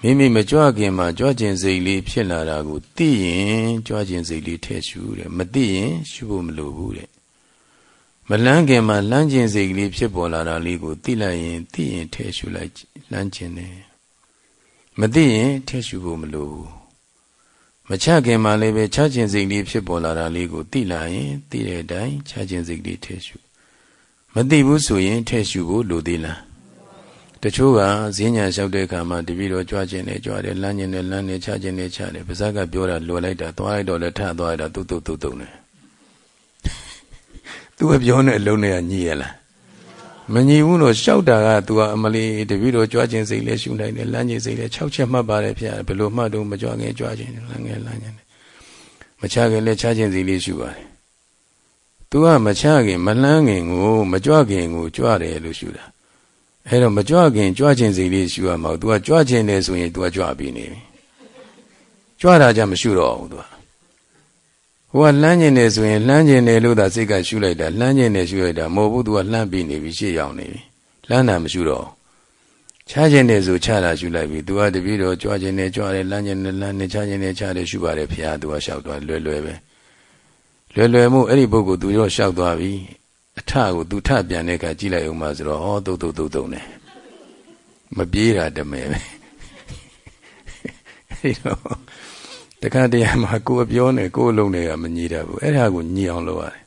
မိမိမကြွခင်မှာကြွခြင်းစိတ်လေးဖြစ်လာတာကိုသိရင်ကြွခြင်းစိတ်လေးထည့်ရှုတယ်မသိရင်ရှုဖို့မလိုဘူးတဲ့မလန်းခင်မှာလမ်းခြင်းစိတ်ကလေးဖြစ်ပေါ်လာတာလေးကိုသိလိုက်ရင်သိရင်ထည့်ရှုလိုက်လမ်းခြင်းတယ်မသိရင်ထည့်ရှုဖို့မလိုဘူးမချခင်မှာလည်းပဲချခြင်းစိတ်လေးဖြစ်ပေါ်လာတာလေးကိုသိလာရင်သိတဲ့အတိုင်းချခြင်းစိတ်လေးထည့်ရှုမသိဘူးဆိုရင်ထည့်ရှုဖို့လိုသေးလား တချို့ကဈဉ္ညာလျှောက်တဲ့အခါမှာတပည့်တော်ကြွားခြင်းနဲ့ကြွားတယ်လမ်းခြင်းနဲ့လမ်းနဲ့ချခြင်းနဲ့ချတယ်ပါဇက်ကပြောတာလွယ်လိုက်တာသွားလိုက်တော့လည်းထသွားရတာတုတ်တုတ်တုတ်တုတ်နေသူကပြောနေအလုံးနဲ့ညီရလားမညီဘူးလို့လျှောက်တာက तू ကအမလီတပည့်တော်ကြွားခြင်းစိတ်လည်းရှုနိုင်တယ်လမ်းခြင်းစိတ်လည်း6ချက်မှတ်ပါတယ်ဖေဘယ်လိုမှတ်တော့မကြွားငယ်ကြွားခြင်းလမ်းငယ်လမ်းခြင်းမချခင်လည်းချခြင်းစိတ်လေးရှုပါတယ် तू ကမချခင်မလန်းခင်ကိုမကြွခင်ကိုကြွတယ်လို့ရှုတာ အဲတော့မကြွခင်ကြွခြင်းစိတ်လေးရှုရမှာ तू ကကြွခြင်းတယ်ဆိုရင် तू ကကြွပြီးနေပြီကြွတာကြမရှုတော့ဘူး तू ကဟိုကလှမ်းကျင်တယ်ဆိုရင်လှမ်းကျင်တယ်လို့သာစိတ်ကရှုလိုက်တာလှမ်းကျင်တယ်ရှုလိုက်တာမဟုတ်ဘူး तू ကလှမ်းပြီးနေပြီရှေ့ရောက်နေပြီလှမ်းတာမရှုတော့ချကျင်တယ်ဆိုချတာရှုလိုက်ပြီ तू ကတပည့်တော်ကြွခြင်းတယ်ကြွတယ်လှမ်းကျင်တယ်လှမ်းတယ်ချခြင်းတယ်ချတယ်ရှုပါတယ်ဖះ तू ကလျှောက်သွားလွယ်လွယ်ပဲလွယ်လွယ်မှုအဲ့ဒီပုဂ္ဂိုလ် तू ရောလျှောက်သွားပြီ အထကိုသူထပြန်တဲ့အခါကြည့်လိုက်အောင်ပါဆိုတော့ဟောတုတ်တုတ်တုတ်တုတ်နေမပြေးတာတမဲပဲအဲ့တော့တခါတည်းမှာကိုယ်ပြောနေကိုယ်လုံးတွေကမညီတတ်ဘူးအဲ့ဒါကိုညီအောင်လုပ်ရတယ်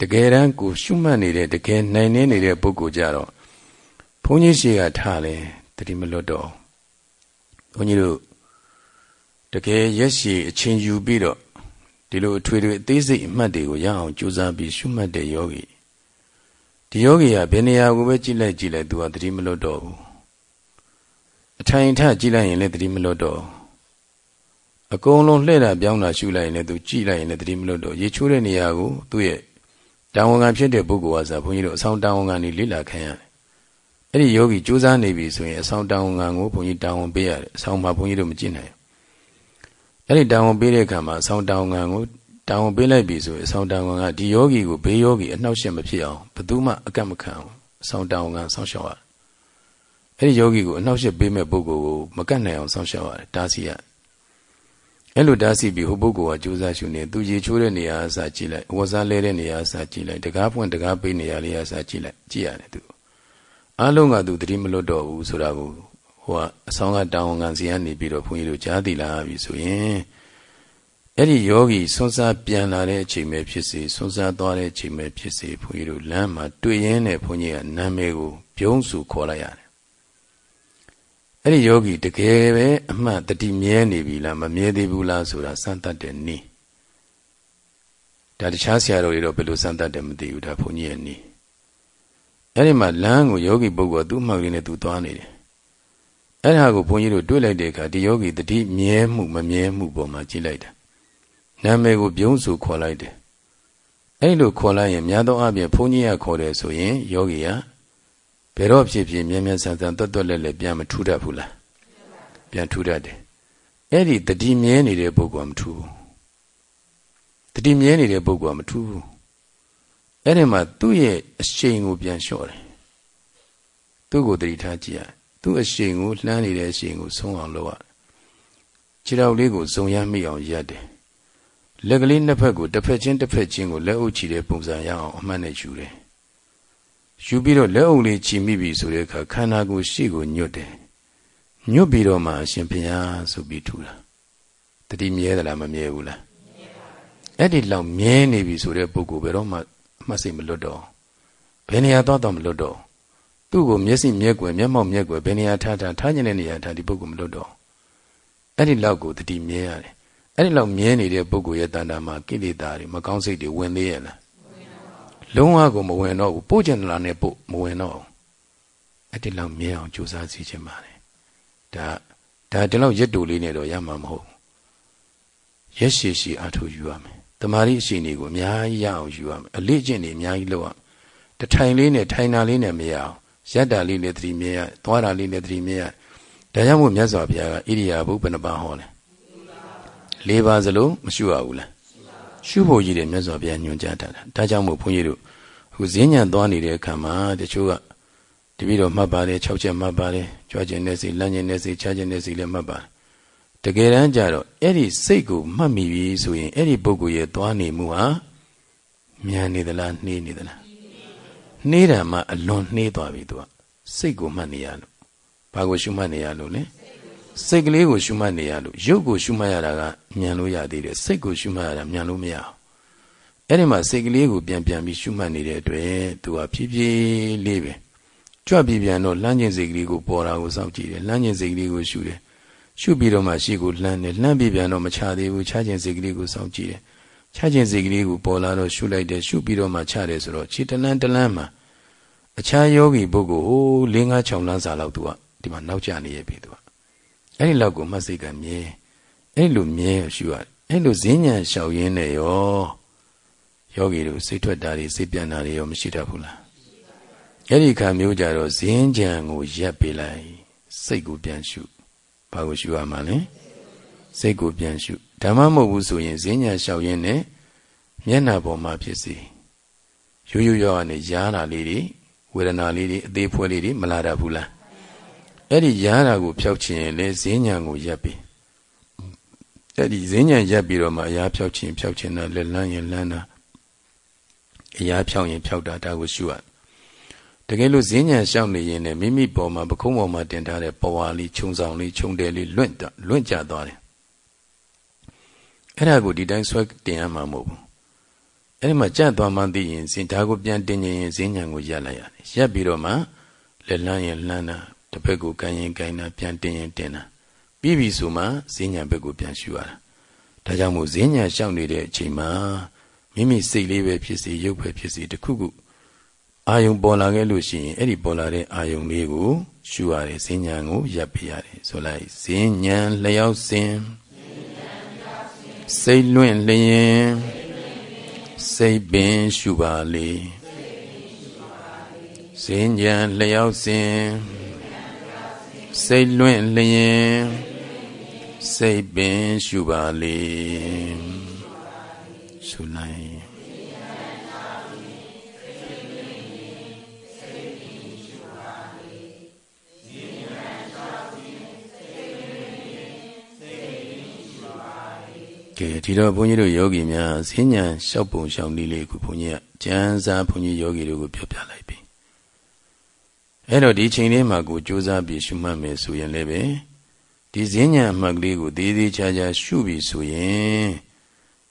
တကယ်တမ်းကိုရှုမှတ်နေတဲ့တကယ်နိုင်နေနေတဲ့ပုဂ္ဂိုလ်ကြတော့ဘုန်းကြီးရှိကထားလဲတတိမလွတ်တော့ဘုန်းကြီးတို့တကယ်ရက်ရှည်အချိန်ယူပြီးတော့ဒီလိုအထွေထွေအသေးစိတ်အမှတ်တွေကိုရအောင်ကြိုးစားပြီးရှုမှတ်တဲ့ယောဂီ ဒီယောဂီကဘယ်နေရာကိုပဲကြည့်လိုက်ကြည့်လိုက်သူကသတိမလွတ်တော့ဘူးအထိုင်ထကြည့်လိုက်ရင်လည်းသတိမလွတ်တော့အကုန်လုံးလှည့်တာပြောင်းတာရှုလိုက်ရင်လည်းသူကြည့်လိုက်ရင်လည်းသတိမလွတ်တော့ရေချိုးတဲ့နေရာကိုသူ့ရဲ့တာဝန်ခံဖြစ်တဲ့ပုဂ္ဂိုလ်ကစားဘုန်းကြီးတို့အဆောင်တာဝန်ခံနေလိလာခံရတယ်အဲ့ဒီယောဂီကြိုးစားနေပြီဆိုရင်အဆောင်တာဝန်ခံကိုဘုန်းကြီးတာဝန်ပေးရတယ်အဆောင်မှာဘုန်းကြီးတို့မကြည့်နိုင်အဲ့ဒီတာဝန်ပေးတဲ့အခါမှာအဆောင်တာဝန်ခံကို တာဝန်ပေးလိုက်ပြီဆိုရင်အဆောင်တာဝန်ကဒီယောဂီကိုဘေးယောဂီအနှောက်အယှက်မဖြစ်အောင်ဘယ်သူမှအကန့်မခံအောင်အဆောင်တာဝန်ကဆောင်းရှောက်ရတယ်အဲ့ဒီယောဂီကိုအနှောက်အယှက်ပေးမဲ့ပုဂ္ဂိုလ်ကိုမကန့်နိုင်အောင်ဆောင်းရှောက်ရတယ်တားဆီးရအဲ့လိုတားဆီးပြီးဟိုပုဂ္ဂိုလ်ကကြိုးစားရှုနေသူရေချိုးတဲ့နေရာအစားကြည့်လိုက်ဝစားလဲတဲ့နေရာအစားကြည့်လိုက်တကားပွင့်တကားပေးနေရာလေးအစားကြည့်လိုက်ကြည့်ရတယ်သူအားလုံးကသူတတိမလွတ်တော့ဘူးဆိုတာကိုဟိုကအဆောင်ကတာဝန်ခံစီကနေပြီးတော့ဘုန်းကြီးတို့ကြားသိလာပြီဆိုရင် အဲ့ဒီယောဂီဆွမ်းစားပြန်လာတဲ့အချိန်ပဲဖြစ်စေဆွမ်းစားသွားတဲ့အချိန်ပဲဖြစ်စေဘုန်းကြီးတို့လမ်းမှာတွေ့ရင်းနဲ့ဘုန်းကြီးကနာမည်ကိုပြုံးစုခေါ်လိုက်ရတယ်အဲ့ဒီယောဂီတကယ်ပဲအမှန်တတိမြဲနေပြီလားမမြဲသေးဘူးလားဆိုတာစမ်းသပ်တဲ့နည်းဒါတခြားဆရာတော်တွေတော့ဘယ်လိုစမ်းသပ်တယ်မသိဘူးဒါဘုန်းကြီးရဲ့နည်းအဲ့ဒီမှာလမ်းကိုယောဂီပုဂ္ဂိုလ်သူ့မှောက်ရင်းနဲ့သူသွားနေတယ်အဲ့ဒါကိုဘုန်းကြီးတို့တွေးလိုက်တဲ့အခါဒီယောဂီတတိမြဲမှုမမြဲမှုပေါ်မှာကြည့်လိုက်တာ နာမည်ကိုပြုံးစုခေါ်လိုက်တယ်အဲ့လိုခေါ်လိုက်ရင်များသောအားဖြင့်ဘုန်းကြီးကခေါ်တယ်ဆိုရင်ယောဂီကဘယ်တော့ဖြစ်ဖြစ်မြဲမြဲဆန်ဆန်တွတ်တွတ်လဲလဲပြန်မထူတတ်ဘူးလားပြန်ထူတတ်တယ်အဲ့ဒီတတိမြဲနေတဲ့ပုဂ္ဂိုလ်ကမထူဘူးတတိမြဲနေတဲ့ပုဂ္ဂိုလ်ကမထူဘူးအဲ့ဒီမှာသူ့ရဲ့အရှိန်ကိုပြန်လျှော့တယ်သူ့ကိုတတိထားကြည့်ရသူ့အရှိန်ကိုလှမ်းနေတဲ့အရှိန်ကိုဆုံးအောင်လုပ်ရခြေတော်လေးကိုဇုံရမိအောင်ရက်တယ် လက်ကလေးနှစ်ဖက်ကိုတစ်ဖက်ချင်းတစ်ဖက်ချင်းကိုလက်အုပ်ချီတဲ့ပုံစံရအောင်အမှတ်နဲ့ယူတယ်ယူပြီးတော့လက်အုပ်လေးချီမိပြီဆိုတဲ့အခါခန္ဓာကိုယ်ရှေ့ကိုညွတ်တယ်ညွတ်ပြီးတော့မှအရှင်ဘုရားဆိုပြီးထူတာတတိမြဲသလားမမြဲဘူးလားအဲ့ဒီလောက်မြဲနေပြီဆိုတဲ့ပုဂ္ဂိုလ်ဘယ်တော့မှအမှတ်စိတ်မလွတ်တော့ဘယ်နေရာသွားတော့မလွတ်တော့သူ့ကိုမျက်စိမျက်ွယ်မျက်မှောက်မျက်ွယ်ဘယ်နေရာထားထားထားခြင်းတဲ့နေရာထားဒီပုဂ္ဂိုလ်မလွတ်တော့အဲ့ဒီလောက်ကိုတတိမြဲရတယ် အဲ့ဒီလောက်မြဲနေတဲ့ပုဂ္ဂိုလ်ရဲ့တဏ္ဍာမှာကိလေသာတွေမကောင်းစိတ်တွေဝင်သေးရဲ့လားလုံးဝကိုမဝင်တော့ဘူးပို့ကျင်လာနဲ့ပို့မဝင်တော့ဘူးအဲ့ဒီလောက်မြဲအောင်ကြိုးစားစီခြင်းပါတယ်ဒါဒါဒီလောက်ရက်တူလေးနဲ့တော့ရမှာမဟုတ်ရက်ရှည်ရှည်အထူယူရမယ်တမာရီအရှင်တွေကိုအများကြီးရအောင်ယူရမယ်အလေးကျင့်တွေအများကြီးလုပ်ရမယ်တထိုင်လေးနဲ့ထိုင်တာလေးနဲ့မရအောင်ရက်တာလေးနဲ့သတိမြဲရသွားတာလေးနဲ့သတိမြဲရဒါကြောင့်မို့မြတ်စွာဘုရားကဣရိယာပုဘယ်နှပါဟောလဲ ၄ပါးစလုံးမရှုရဘူးလားရှုဖို့ကြီးတယ်မြတ်စွာဘုရားညွှန်ကြားတာဒါကြောင့်မို့ဘုန်းကြီးတို့အခုဈဉ္ဉံသွားနေတဲ့အခါမှာတချို့ကတပည့်တော်မှတ်ပါတယ်၆ချက်မှတ်ပါတယ်ကြွားခြင်းနဲ့စိတ်လမ်းခြင်းနဲ့စိတ်ချခြင်းနဲ့စိတ်လည်းမှတ်ပါတယ်တကယ်တမ်းကျတော့အဲ့ဒီစိတ်ကိုမှတ်မိပြီဆိုရင်အဲ့ဒီပုဂ္ဂိုလ်ရဲ့သွားနေမှုဟာမြန်နေသလားနှေးနေသလားနှေးတာမှအလွန်နှေးသွားပြီသူကစိတ်ကိုမှတ်နေရလို့ဘာကိုရှုမှတ်နေရလို့လဲ စိတ်ကလေးကိုရှုမှတ်နေရလို့ရုပ်ကိုရှုမှတ်ရတာကမြန်လို့ရသေးတယ်စိတ်ကိုရှုမှတ်ရတာမြန်လို့မရအောင်အဲ့ဒီမှာစိတ်ကလေးကိုပြန်ပြန်ပြီးရှုမှတ်နေတဲ့အတွက်သူကဖြည်းဖြည်းလေးပဲကြွပြီးပြန်တော့လှမ်းခြင်းစိတ်ကလေးကိုပေါ်တာကိုစောင့်ကြည့်တယ်လှမ်းခြင်းစိတ်ကလေးကိုရှုတယ်ရှုပြီးတော့မှရှေ့ကိုလှမ်းတယ်လှမ်းပြီးပြန်တော့မချသေးဘူးချခြင်းစိတ်ကလေးကိုစောင့်ကြည့်တယ်ချခြင်းစိတ်ကလေးကိုပေါ်လာတော့ရှုလိုက်တယ်ရှုပြီးတော့မှချတယ်ဆိုတော့ခြေတလန်းတလန်းမှာအခြားယောဂီပုဂ္ဂိုလ်ဟို၄၅6လမ်းစာလောက်သူကဒီမှာနောက်ကျနေရဲ့ပြီသူက အဲ့ဒီလောက်ကိုမှတ်စိတ်ကမြဲအဲ့လိုမြဲရှုရအဲ့လိုဈဉ္ဉံလျှောက်ရင်းနဲ့ရောယောဂီတို့စိတ်ထွက်တာတွေစိတ်ပြန်တာတွေရောမရှိတတ်ဘူးလားအဲ့ဒီခါမျိုးကြတော့ဈဉ္ဉံကိုရက်ပေးလိုက်စိတ်ကိုပြန်ရှုဘာကိုရှုရမှာလဲစိတ်ကိုပြန်ရှုဓမ္မမဟုတ်ဘူးဆိုရင်ဈဉ္ဉံလျှောက်ရင်းနဲ့မျက်နှာပေါ်မှာဖြစ်စီရိုးရိုးရောကနေရားတာလေးတွေဝေဒနာလေးတွေအသေးဖွဲလေးတွေမလာတတ်ဘူးလား အဲ့ဒီရားတာကိုဖျောက်ချင်ရင်လေဈဉ္ညာကိုရပ်ပြီးအဲ့ဒီဈဉ္ညာရပ်ပြီးတော့မှအရာဖျောက်ချင်ဖျောက်ချင်တာလက်လန်းရင်လန်းတာအရာဖျောက်ရင်ဖျောက်တာဒါကိုရှုရတကယ်လို့ဈဉ္ညာရှောက်နေရင်လည်းမိမိပေါ်မှာပခုံးပေါ်မှာတင်ထားတဲ့ပဝါလေးခြုံဆောင်လေးခြုံတယ်လေးလွင့်လွင့်ကျသွားတယ်အဲ့ဒါကိုဒီတိုင်းဆွဲတင်ရမှာမဟုတ်ဘူးအဲ့ဒီမှာကြက်သွားမှသိရင်စင်ဒါကိုပြန်တင်ရင်ဈဉ္ညာကိုရပ်လိုက်ရတယ်ရပ်ပြီးတော့မှလက်လန်းရင်လန်းတာ တစ်ဖက်ကိုကန်ရင်ကန်တာပြန်တင်ရင်တင်တာပြီးပြီဆိုမှဈဉ္ညာဘက်ကိုပြန်ရှုရတာဒါကြောင့်မို့ဈဉ္ညာရှောက်နေတဲ့အချိန်မှာမိမိစိတ်လေးပဲဖြစ်စေရုပ်ပဲဖြစ်စေတခုခုအာယုံပေါ်လာခဲ့လို့ရှိရင်အဲ့ဒီပေါ်လာတဲ့အာယုံလေးကိုရှုရတယ်ဈဉ္ညာကိုရပ်ပြရတယ်ဆိုလိုက်ဈဉ္ညာလျောက်စဉ်စိတ်လွင့်လျင်စိတ်ပင်ရှုပါလေဈဉ္ညာလျောက်စဉ် စိတ်လွင့်လျင်စိတ်ပင်ရှုပါလေရှုလိုက်ကဲဒီတော့ဘုန်းကြီးတို့ယောဂီများဈဉ္ညာလျှောက်ပုံလျှောက်နည်းလေးကိုဘုန်းကြီးကကျမ်းစာဘုန်းကြီးယောဂီတို့ကိုပြောပြလိုက်ပြီ အဲ့တော့ဒီချိန်လေးမှာကိုကြိုးစားပြီးရှုမှတ်မယ်ဆိုရင်လည်းပဲဒီဈဉ္ညာအမှတ်ကလေးကိုသေးသေးချာချာရှုပြီးဆိုရင်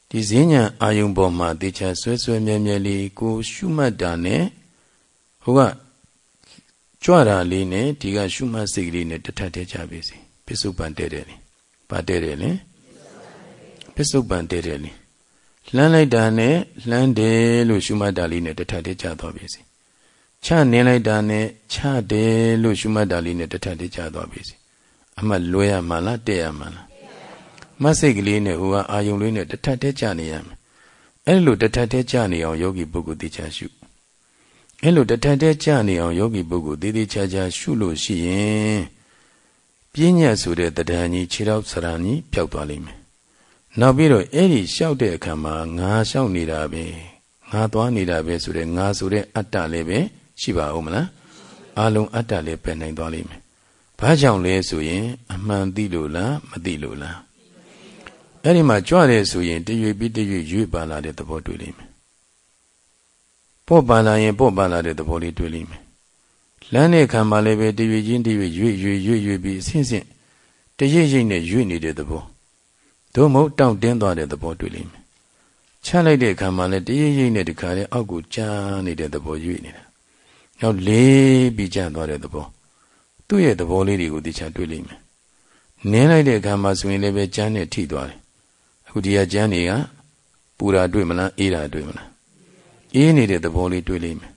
ဒီဈဉ္ညာအာယုံပေါ်မှာတေချာဆွဲဆွဲမြဲမြဲလေးကိုရှုမှတ်တာနဲ့ဟိုကကြွတာလေးနဲ့ဒီကရှုမှတ်စိတ်ကလေးနဲ့တထက်တည်းကြပါစေပစ္စုပန်တဲ့တယ်လေဗာတဲ့တယ်လေပစ္စုပန်တဲ့တယ်လေလှမ်းလိုက်တာနဲ့လှမ်းတယ်လို့ရှုမှတ်တာလေးနဲ့တထက်တည်းကြသွားပါစေ ချနင်းလိုက်တာနဲ့ချတယ်လို့ရှုမှတ်တာလေးနဲ့တထက်တည်းကြသွားပါစေအမှလွဲရမှာလားတဲ့ရမှာလားမစိတ်ကလေးနဲ့ဟိုကအာယုံလေးနဲ့တထက်တည်းကြနေရမယ်အဲ့လိုတထက်တည်းကြနေအောင်ယောဂီပုဂ္ဂိုလ်သိချရှုအဲ့လိုတထက်တည်းကြနေအောင်ယောဂီပုဂ္ဂိုလ်သေးသေးချာချာရှုလို့ရှိရင်ပြဉ္ညာဆိုတဲ့တရားကြီးခြေတော့စရံကြီးပျောက်သွားလိမ့်မယ်နောက်ပြီးတော့အဲ့ဒီလျှောက်တဲ့အခါမှာငါလျှောက်နေတာပဲငါသွားနေတာပဲဆိုတဲ့ငါဆိုတဲ့အတ္တလည်းပဲ ရှိပါဦးမလားအလုံးအတ္တလည်းပယ်နိုင်သွားလိမ့်မယ်ဘာကြောင့်လဲဆိုရင် အမှန်သိလို့လားမသိလို့လားအဲ့ဒီမှာကြွတယ်ဆိုရင်တရွေပြီးတရွေရွေ့ပါလာတဲ့သဘောတွေ့လိမ့်မယ်ပေါ့ပါလာရင်ပေါ့ပါလာတဲ့သဘောလေးတွေ့လိမ့်မယ်လမ်းတဲ့ခံမှာလည်းပဲတရွေချင်းတရွေရွေ့ရွေ့ရွေ့ရွေ့ပြီးအဆင့်ဆင့်တရိပ်ရိပ်နဲ့ရွေ့နေတဲ့သဘောသို့မဟုတ်တောင့်တင်းသွားတဲ့သဘောတွေ့လိမ့်မယ်ချလိုက်တဲ့အခါမှာလည်းတရိပ်ရိပ်နဲ့တခါလေအောက်ကိုကြားနေတဲ့သဘောရွေ့နေတာ နောက်လေးပြီးကျသွားတဲ့သဘောသူ့ရဲ့သဘောလေးတွေကိုသိချတွေ့လိမ့်မယ်နင်းလိုက်တဲ့အခါမှာဆိုရင်လည်းပဲကျန်းနဲ့ထိသွားတယ်အခုဒီကကျန်းတွေကပူတာတွေ့မလားအေးတာတွေ့မလားအေးနေတဲ့သဘောလေးတွေ့လိမ့်မယ်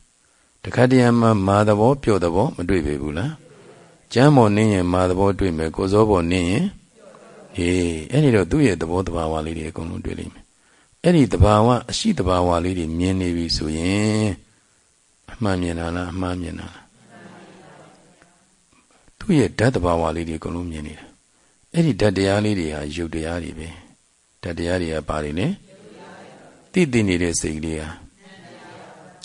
တခါတည်းမှာမာသဘောပျော့သဘောမတွေ့ပေဘူးလားကျမ်းပေါ်နင်းရင်မာသဘောတွေ့မယ်ကိုစောပေါ်နင်းရင်အေးအဲ့ဒီတော့သူ့ရဲ့သဘောတဘာဝလေးတွေအကုန်လုံးတွေ့လိမ့်မယ်အဲ့ဒီတဘာဝအရှိတဘာဝလေးတွေမြင်နေပြီဆိုရင် အမှန်မြင်တာလားအမှားမြင်တာလားသူ့ရဲ့ဓာတ်တဘာဝလေးတွေအကုန်လုံးမြင်နေတာအဲ့ဒီဓာတ်တရားလေးတွေဟာယုတ်တရားတွေပဲဓာတ်တရားတွေကပါနေလေတိတိနေတဲ့စိတ်ကလေးဟာ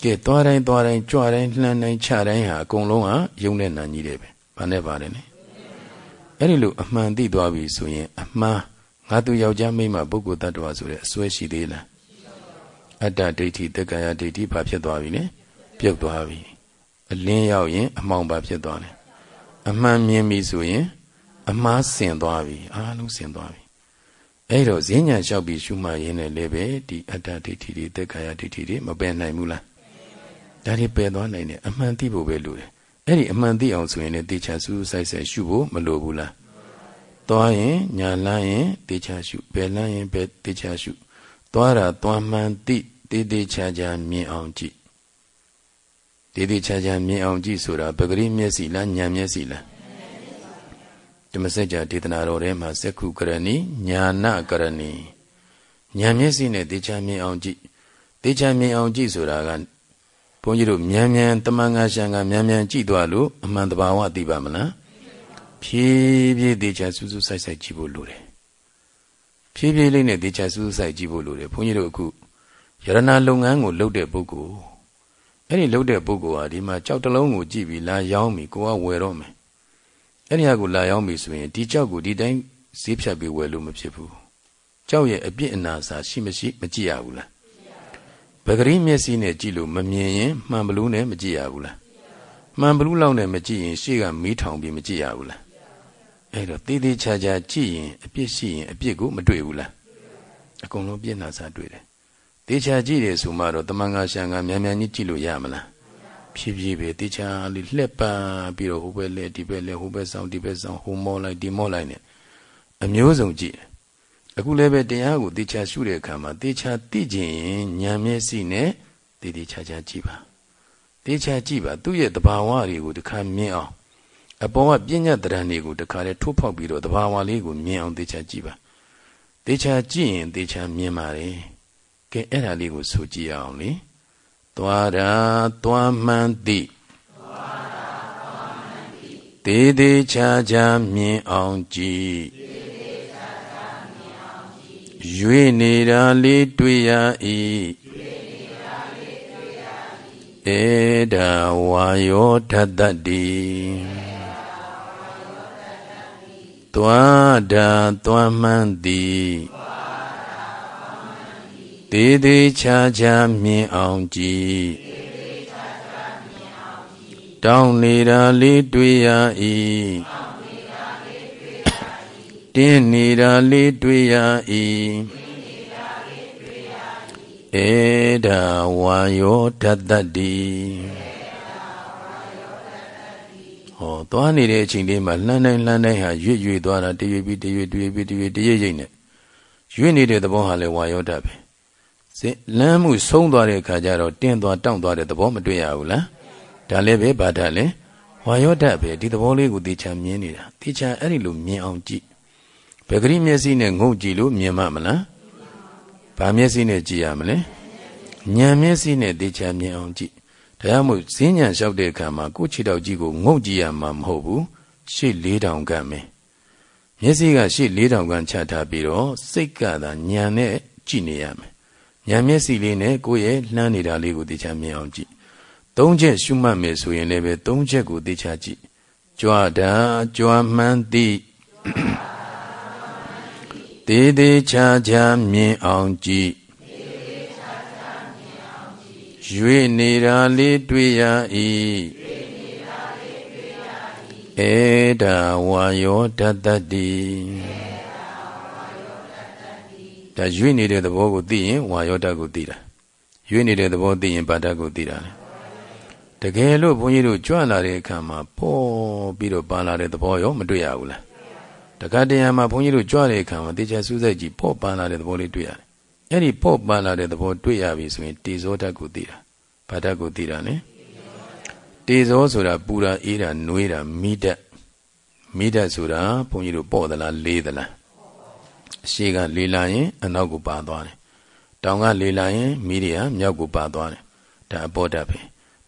ကဲသွားတိုင်းသွားတိုင်းကြွတိုင်းလှမ်းတိုင်းခြတိုင်းဟာအကုန်လုံးဟာယုံတဲ့နာကြီးတွေပဲဘာနဲ့ပါတယ်လဲအဲ့ဒီလိုအမှန်သိသွားပြီဆိုရင် အမှန်ငါသူယောက်ျားမိန်းမပုဂ္ဂိုလ်တ attva ဆိုတဲ့အစွဲရှိသေးလားအတ္တဒိဋ္ဌိတက္ကရာဒိဋ္ဌိဘာဖြစ်သွားပြီလဲ ပြုတ်သွားပြီအလင်းရောက်ရင် အမှောင်ဘာဖြစ်သွားလဲအမှန်မြင်ပြီဆိုရင် အမှားဆင်သွားပြီအားလုံးဆင်သွားပြီအဲ့တော့ဈဉ္ညာလျှောက်ပြီးရှုမှတ်ရင်းနဲ့လည်းပဲဒီအတ္တဒိဋ္ဌိတွေတက္ကရာဒိဋ္ဌိတွေမပယ်နိုင်ဘူးလားဒါတွေပယ်သွားနိုင်တယ်အမှန်သိဖို့ပဲလိုတယ်အဲ့ဒီအမှန်သိအောင်ဆိုရင်လည်းတေချာစူးစိုက်စိုက်ရှုဖို့မလိုဘူးလားသွားရင်ညာလန်းရင်တေချာရှုဘယ်လန်းရင်ဘယ်တေချာရှုသွားတာသွားမှန်သိတေးသေးချာချာမြင်အောင်ကြည့် တေးသေးချာချာမြင်အောင်ကြည့်ဆိုတာပဂရိမျက်စိလားညာမျက်စိလားဓမ္မစကြာဒေသနာတော်ထဲမှာစက္ခုကရဏီညာနာကရဏီညာမျက်စိနဲ့တေချာမြင်အောင်ကြည့်တေချာမြင်အောင်ကြည့်ဆိုတာကဘုန်းကြီးတို့မြန်မြန်တမန်ငါရှံကမြန်မြန်ကြည့်သွားလို့အမှန်တဘာဝသိပါမလားဖြည်းဖြည်းတေချာစူးစူးဆိုင်ဆိုင်ကြည့်ဖို့လိုတယ်ဖြည်းဖြည်းလေးနဲ့တေချာစူးစူးဆိုင်ကြည့်ဖို့လိုတယ်ဘုန်းကြီးတို့အခုယရနာလုပ်ငန်းကိုလုပ်တဲ့ပုဂ္ဂိုလ် အဲ့ဒီလုပ်တဲ့ပုဂ္ဂိုလ်ဟာဒီမှာကြောက်တလုံးကိုကြည့်ပြီးလာရောင်းပြီကိုကဝယ်တော့မယ်အဲ့ဒီဟာကိုလာရောင်းပြီဆိုရင်ဒီကြောက်ကိုဒီတိုင်းဈေးဖြတ်ပြီးဝယ်လို့မဖြစ်ဘူးကြောက်ရဲ့အပြစ်အနာစာရှိမရှိမကြည့်ရဘူးလားပဂရိမျက်စိနဲ့ကြည့်လို့မမြင်ရင်မှန်ဘလူးနဲ့မကြည့်ရဘူးလားမှန်ဘလူးလောက်နဲ့မကြည့်ရင်ရှေ့ကမီးထောင်ပြီးမကြည့်ရဘူးလားအဲ့တော့တေးသေးချာချာကြည့်ရင်အပြစ်ရှိရင်အပြစ်ကိုမတွေ့ဘူးလားအကုန်လုံးပြစ်နာစာတွေ့တယ် တေချာကြည့်တယ်ဆိုမှတော့တမန်ငါရှံကမြန်မြန်ကြီးကြည့်လို့ရမလားဖြည်းဖြည်းပဲတေချာလေးလှက်ပန်းပြီးတော့ဟိုဘက်လဲဒီဘက်လဲဟိုဘက်ဆောင်ဒီဘက်ဆောင်ဟိုမောလိုက်ဒီမောလိုက်နဲ့အမျိုးစုံကြည့်တယ်အခုလည်းပဲတရားကိုတေချာရှုတဲ့အခါမှာတေချာသိကျင်ရင်ဉာဏ်မျက်စိနဲ့တေတေချာချာကြည့်ပါတေချာကြည့်ပါသူ့ရဲ့တဘာဝတွေကိုတခါမြင်အောင်အပေါ်ကပြဉ္ညာတရံတွေကိုတခါလဲထိုးဖောက်ပြီးတော့တဘာဝလေးကိုမြင်အောင်တေချာကြည့်ပါတေချာကြည့်ရင်တေချာမြင်ပါတယ် ကဲအဲ့ဒါလေးကိုဆိုကြည့်အောင်လေသွားတာသွားမှန်သိတေသေးချာချာမြင်အောင်ကြည့်ရွေနေတာလေးတွေ့ရ၏ဧဒါဝါယောဓတ္တတိသွားတာသွားမှန်းသည် သေးသေးချာချာမြင်အောင်ကြည်တောင်းနေတာလေးတွေ့ရ၏တင်းနေတာလေးတွေ့ရ၏ဧဒါဝါယောဓတ္တတိဟောသွားနေတဲ့အချိန်လေးမှာလှမ်းတိုင်းလှမ်းတိုင်းဟာရွေ့ရွေ့သွားတာတရွေ့ပြီးတရွေ့တရွေ့ပြီးတရွေ့တရွေ့ရိတ်နေရွေ့နေတဲ့သဘောဟာလေဝါယောဓပဲစိ လမ်းမှုဆုံးသွားတဲ့အခါကျတော့တင်းသွားတောင့်သွားတဲ့သဘောမတွေ့ရဘူးလားဒါလည်းပဲဗာဒလည်းဝါယောဓပဲဒီသဘောလေးကိုသေချာမြင်နေတာသေချာအဲ့ဒီလိုမြင်အောင်ကြည့်ဘဂရိမျက်စိနဲ့ငုံကြည့်လို့မြင်မှမလားဘာမျက်စိနဲ့ကြည့်ရမလဲဉာဏ်မျက်စိနဲ့သေချာမြင်အောင်ကြည့်ဒါကြောင့်မို့ဈဉ္ဉံလျှောက်တဲ့အခါမှာကိုယ့်ခြေထောက်ကြီးကိုငုံကြည့်ရမှာမဟုတ်ဘူးရှေ့၄တောင်ကမယ်မျက်စိကရှေ့၄တောင်ကချထားပြီးတော့စိတ်ကသာဉာဏ်နဲ့ကြည့်နေရမယ် ဉာဏ်မျက်စိလေးနဲ့ကိုယ့်ရဲ့လှမ်းနေတာလေးကိုသေချာမြင်အောင်ကြည့်သုံးချက်ရှုမှတ်မယ်ဆိုရင်လည်းပဲသုံးချက်ကိုသေချာကြည့်ကြွားတာကြွားမှန်းသိသေးသေးချာချာမြင်အောင်ကြည့်ရွေနေတာလေးတွေ့ရ၏ဧဒါဝါယောတတ္တတိ ဒါရွေနေတဲ့သဘောကိုသိရင်ဝါယောတတ်ကိုသိတာရွေနေတဲ့သဘောသိရင်ဗာတတ်ကိုသိတာတကယ်လို့ဘုန်းကြီးတို့ကြွလာတဲ့အခါမှာပေါ်ပြီးတော့ပါလာတဲ့သဘောရောမတွေ့ရဘူးလားတခါတရံမှာဘုန်းကြီးတို့ကြွတဲ့အခါမှာတေချာစူးစိုက်ကြည့်ပေါ်ပါလာတဲ့သဘောလေးတွေ့ရတယ်အဲ့ဒီပေါ်ပါလာတဲ့သဘောတွေ့ရပြီဆိုရင်တေဇောတတ်ကိုသိတာဘာတတ်ကိုသိတာလဲတေဇောဆိုတာပူတာအေးတာနှွေးတာမိတတ်မိတတ်ဆိုတာဘုန်းကြီးတို့ပေါ့သလားလေးသလား အရှိကလေးလာရင်အနောက်ကိုပါသွားတယ်တောင်ကလေးလာရင်မိတွေကမြောက်ကိုပါသွားတယ်ဒါအပေါ်တတ်ပဲ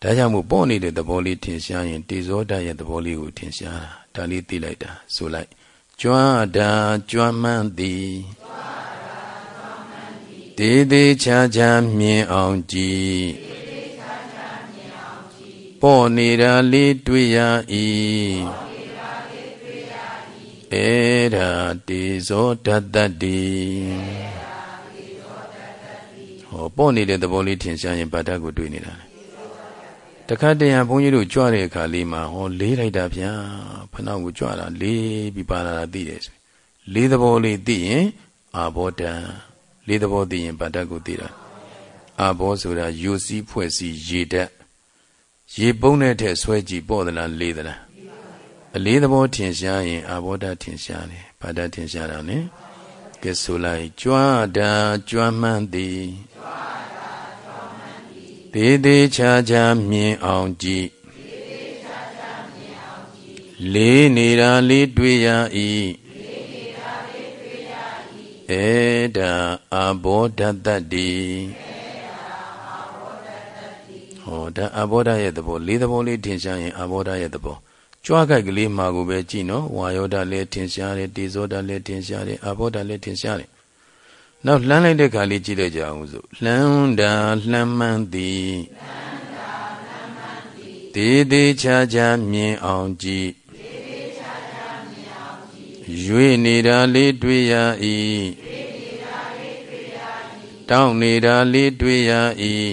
ဒါကြောင့်မို့ပေါ့နေတဲ့သဘောလေးထင်ရှားရင်တေဇောတတ်ရဲ့သဘောလေးကိုထင်ရှားတာဒါလေးသိလိုက်တာဆိုလိုက်ကျွမ်းတာကျွမ်းမှန်းသည်တေးသေးချာချာမြင်အောင်ကြည်ပေါ့နေတာလေးတွေ့ရ၏ ဧရာတေဇောတတ္တတိဟောပေါ့နေတဲ့သဘောလေးထင်ရှားရင်ဗာတကိုတွေ့နေတာတခါတရံဘုန်းကြီးတို့ကြွတဲ့အခါလေးမှာဟောလေးလိုက်တာဗျာဖနောက်ကိုကြွတာလေးပြီးပါလာတာသိတယ်ဆိုလေးသဘောလေးသိရင်အာဘောတံလေးသဘောသိရင်ဗာတကိုသိတာအာဘောဆိုတာယူစည်းဖွဲ့စည်းရေတက်ရေပုံးတဲ့ထက်ဆွဲကြည့်ပေါ့သလားလေးသလား အလေးသဘောထင်ရှားရင်အာဘောဓထင်ရှားတယ်ဘာဓထင်ရှားတာလဲကဲဆိုလိုက်ကြွားတာကြွမ်းမှန်းသည်သေးသေးချာချာမြင်အောင်ကြည့်လေးနေတာလေးတွေ့ရ၏ဧဒါအဘောဓတ္တိဟောဒါအဘောဓရဲ့သဘောလေးသဘောလေးထင်ရှားရင်အဘောဓရဲ့သဘော ကြွားကြိုက်ကလေးမှာကိုပဲကြည့်နော်ဝါယောဓလည်းထင်ရှားတယ်တေဇောဓလည်းထင်ရှားတယ်အဘောဓလည်းထင်ရှားတယ်နောက်လှမ်းလိုက်တဲ့ခါလေးကြည့်လိုက်ကြအောင်စို့လှမ်းတာလှမ်းမှန်းသည်သေးသေးချာချာမြင်အောင်ကြည့်ရွေနေတာလေးတွေ့ရ၏တောင်းနေတာလေးတွေ့ရ၏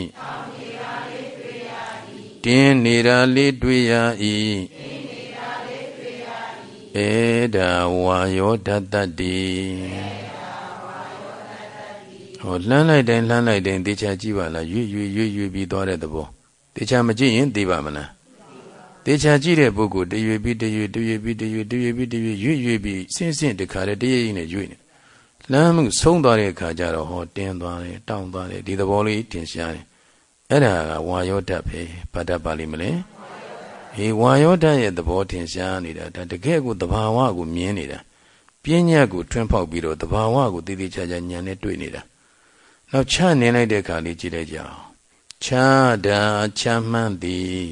တင်းနေတာလေးတွေ့ရ၏ ဧဒါဝါယောဓတ္တတိဟောလှမ်းလိုက်တိုင်းလှမ်းလိုက်တိုင်းတေချာကြည့်ပါလားရွေ့ရွေ့ရွေ့ရွေ့ပြီးသွားတဲ့သဘောတေချာမကြည့်ရင်သိပါမလားတေချာကြည့်တဲ့ပုဂ္ဂိုလ်တရွေ့ပြီးတရွေ့တရွေ့ပြီးတရွေ့တရွေ့ပြီးတရွေ့ရွေ့ရွေ့ပြီးဆင်းဆင်းတခါတည်းတရွေ့နဲ့ရွေ့နေလမ်းမှုဆုံးသွားတဲ့အခါကျတော့ဟောတင်းသွားတယ်တောင်းသွားတယ်ဒီသဘောလေးထင်ရှားတယ်အဲ့ဒါကဝါယောဓာတ်ပဲဘာဓာတ်ပါလိမ့်မလဲ ဟေဝါယောဓာတ်ရဲ့သဘောထင်ရှားနေတာဒါတကယ်ကိုသဘာဝကိုမြင်နေတာပြဉ္ညာကိုထွန်းဖောက်ပြီးတော့သဘာဝကိုတည်တည်ချာချာဉာဏ်နဲ့တွေ့နေတာနောက်ချနေလိုက်တဲ့အခါလေးကြည့်လိုက်ကြအောင်ချာတာချမ်းမှန်းသည်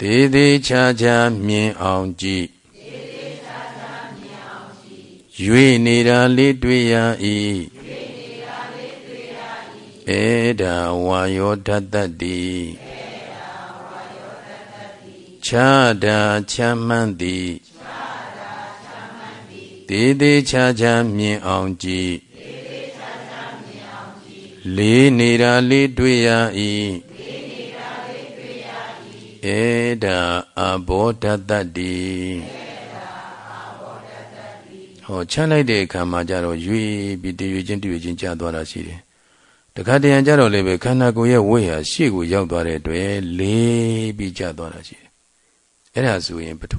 တေသေးချာချာမြင်အောင်ကြည့်ရွေနေတာလေးတွေ့ရ၏ဧဒါဝါယောဓတ္တတိ ခြားတာချမ်းမှန်းသည်တေသေးချာချာမြင်အောင်ကြည့်လေးနေတာလေးတွေ့ရ၏ဧဒါအဘောဓတ္တိဟဟောချမ်းလိုက်တဲ့အခါမှာကြတော့ရွေပြီးတရွေချင်းတရွေချင်းကြာသွားတာရှိတယ်တခါတရံကြတော့လည်းပဲခန္ဓာကိုယ်ရဲ့ဝိဟာရှေ့ကိုရောက်သွားတဲ့အတွက်လေးပြီးကြာသွားတာရှိတယ် အဲ့ဒါဆိုရင်ပထ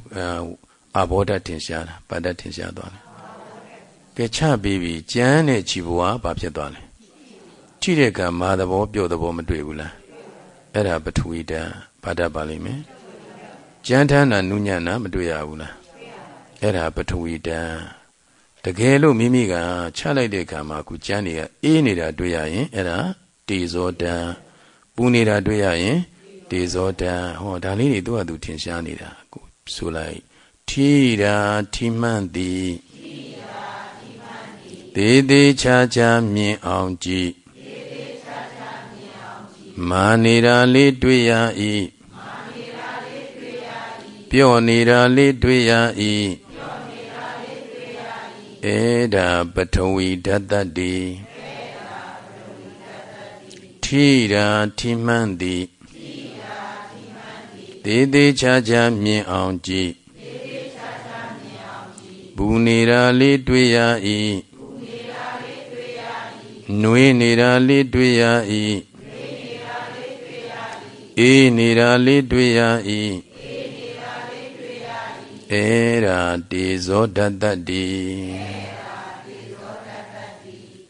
အာဘောဓထင်ရှားတာပါဒထင်ရှားသွားတယ်ကဲချပြီးပြီကြမ်းတဲ့ခြေဘွားဘာဖြစ်သွားလဲကြည့်တဲ့အခါမာသဘောပြော့သဘောမတွေ့ဘူးလားအဲ့ဒါပထဝီတံဘာဒပါလိမ့်မယ်ကြမ်းထမ်းတာနုညံ့တာမတွေ့ရဘူးလားအဲ့ဒါပထဝီတံတကယ်လို့မိမိကချလိုက်တဲ့အခါမှာအခုကြမ်းတွေကအေးနေတာတွေ့ရရင်အဲ့ဒါတေဇောတံပူနေတာတွေ့ရရင် တေဇောတံဟောဒါလေးတွေသူ့ဟာသူထင်ရှားနေတာကိုဆိုလိုက်ထီရာထီမှန်သည်သေးသေးချာချာမြင်အောင်ကြည့်မာနေတာလေးတွေ့ရ၏ပြော့နေတာလေးတွေ့ရ၏ဧဒါပထဝီဓာတ္တတိထိရာထိမှန်သည် သေးသေးချာချာမြင်အောင်ကြည့်ဘူနေတာလေးတွေ့ရ၏နှွေးနေတာလေးတွေ့ရ၏အေးနေတာလေးတွေ့ရ၏အဲ့ဒါတေဇောတတ္တတိ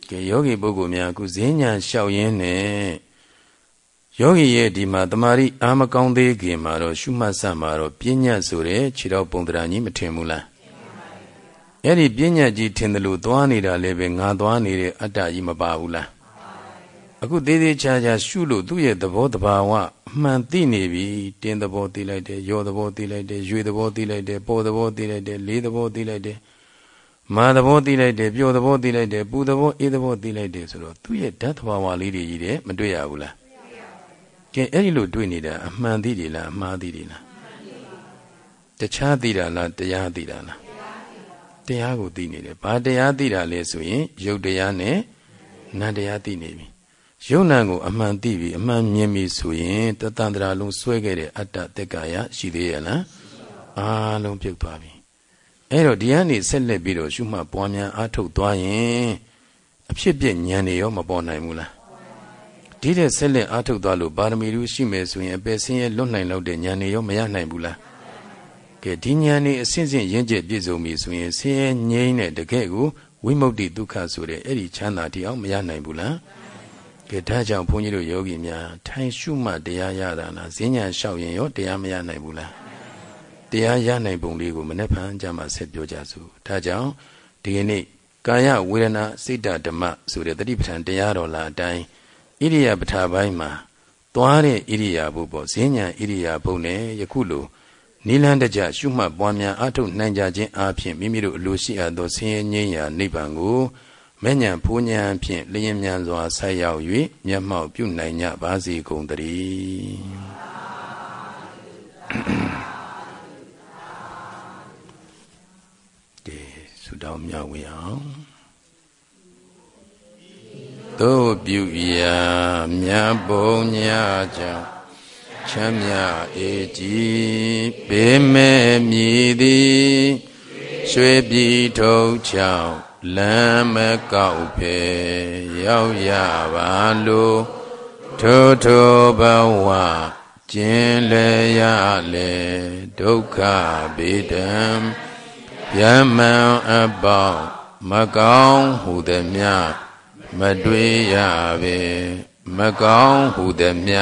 ကဲယောဂီပုဂ္ဂိုလ်များအခုဈဉ္ညာလျှောက်ရင်းနဲ့ ယောဂီရဲ့ဒီမှာတမာရီအာမကောင်းသေးခင်မှာတော့ရှုမှတ်စမှာတော့ပြဉ္ညာဆိုတဲ့ခြေတော်ပုံတရာကြီးမထင်ဘူးလားအဲ့ဒီပြဉ္ညာကြီးထင်တယ်လို့သွားနေတာလည်းပဲငါသွားနေတဲ့အတ္တကြီးမပါဘူးလားအခုသေးသေးချာချာရှုလို့သူ့ရဲ့သဘောတဘာဝအမှန်သိနေပြီတင်းသဘောသိလိုက်တယ်ရောသဘောသိလိုက်တယ်ရွေသဘောသိလိုက်တယ်ပေါ်သဘောသိလိုက်တယ်လေးသဘောသိလိုက်တယ်မာသဘောသိလိုက်တယ်ပျော်သဘောသိလိုက်တယ်ပူသဘောအေးသဘောသိလိုက်တယ်ဆိုတော့သူ့ရဲ့ဓာတ်သဘာဝလေးတွေကြီးတယ်မတွေ့ရဘူးလား ကဲအဲ့ဒီလိုတွေ့နေတာအမှန်သိတယ်လားအမှားသိတယ်လားတခြားသိတာလားတရားသိတာလားတရားကိုသိနေတယ်ဘာတရားသိတာလဲဆိုရင်ယုတ်တရားနဲ့နံတရားသိနေပြီယုံနာကိုအမှန်သိပြီအမှန်မြင်ပြီဆိုရင်တတန္တရာလုံးစွဲခဲ့တဲ့အတ္တတက်ကာယရှိသေးရဲ့လားအားလုံးပြုတ်သွားပြီအဲ့တော့ဒီကနေဆက်လက်ပြီးတော့ရှုမှတ်ပွားများအားထုတ်သွားရင်အဖြစ်ပြဉာဏ်တွေရောမပေါ်နိုင်ဘူးလား ဒီတဲ့ဆက်လက်အားထုတ်သွားလို့ပါရမီလူရှိမယ်ဆိုရင်အပယ်ဆင်းရဲလွတ်နိုင်လောက်တဲ့ဉာဏ်တွေရောမရနိုင်ဘူးလားကဲဒီဉာဏ်တွေအစဉ်စဉ်ရင့်ကျက်ပြည့်စုံပြီဆိုရင်ဆင်းရဲငြိမ်းတဲ့တကယ်ကိုဝိမု ക്തി ဒုက္ခဆိုတဲ့အဲ့ဒီချမ်းသာတရားမရနိုင်ဘူးလားကဲဒါကြောင့်ဘုန်းကြီးတို့ယောဂီများထိုင်ရှုမှတ်တရားရတာလားဈဉ္ညာလျှောက်ရင်ရောတရားမရနိုင်ဘူးလားတရားရနိုင်ပုံလေးကိုမနေ့ဖန်ကြမှာဆက်ပြောကြစို့ဒါကြောင့်ဒီကနေ့ကာယဝေဒနာစိတ်ဓမ္မဆိုတဲ့တတိပဋ္ဌာန်တရားတော်လာအတိုင်း ဣရိယာပဋ္ဌာပိုင်းမှာသွားတဲ့ဣရိယာပုပေါ့ဈဉ္ညာဣရိယာပုနဲ့ယခုလိုနိလန်းတကြရှုမှတ်ပွားများအထုတ်နိုင်ကြခြင်းအပြင်မိမိတို့အလိုရှိအပ်သောဆင်းရဲငြိမ်းရာနိဗ္ဗာန်ကိုမဲ့ညာဖူးညာဖြင့်လျင်မြန်စွာဆက်ရောက်၍မျက်မှောက်ပြုနိုင်ကြပါစေကုန်သတည်းကဲဆုတောင်းမြဝေအောင် သို့ပြုရာမြတ်ဘုံညာကြောင့်ချမ်းမြအေကြည်ဘေးမဲ့မြည်သည်ရွှေပြည်ထုတ်ချောင်းလမ်းမကောက်ဖေရောက်ရပါလို့ထိုထိုဘဝကျင်လေရလေဒုက္ခဗေဒံဗျမံအပေါင်းမကောင်းဟုသည်မြ မတွေ့ရပေမကောင်းဟုသည်မြ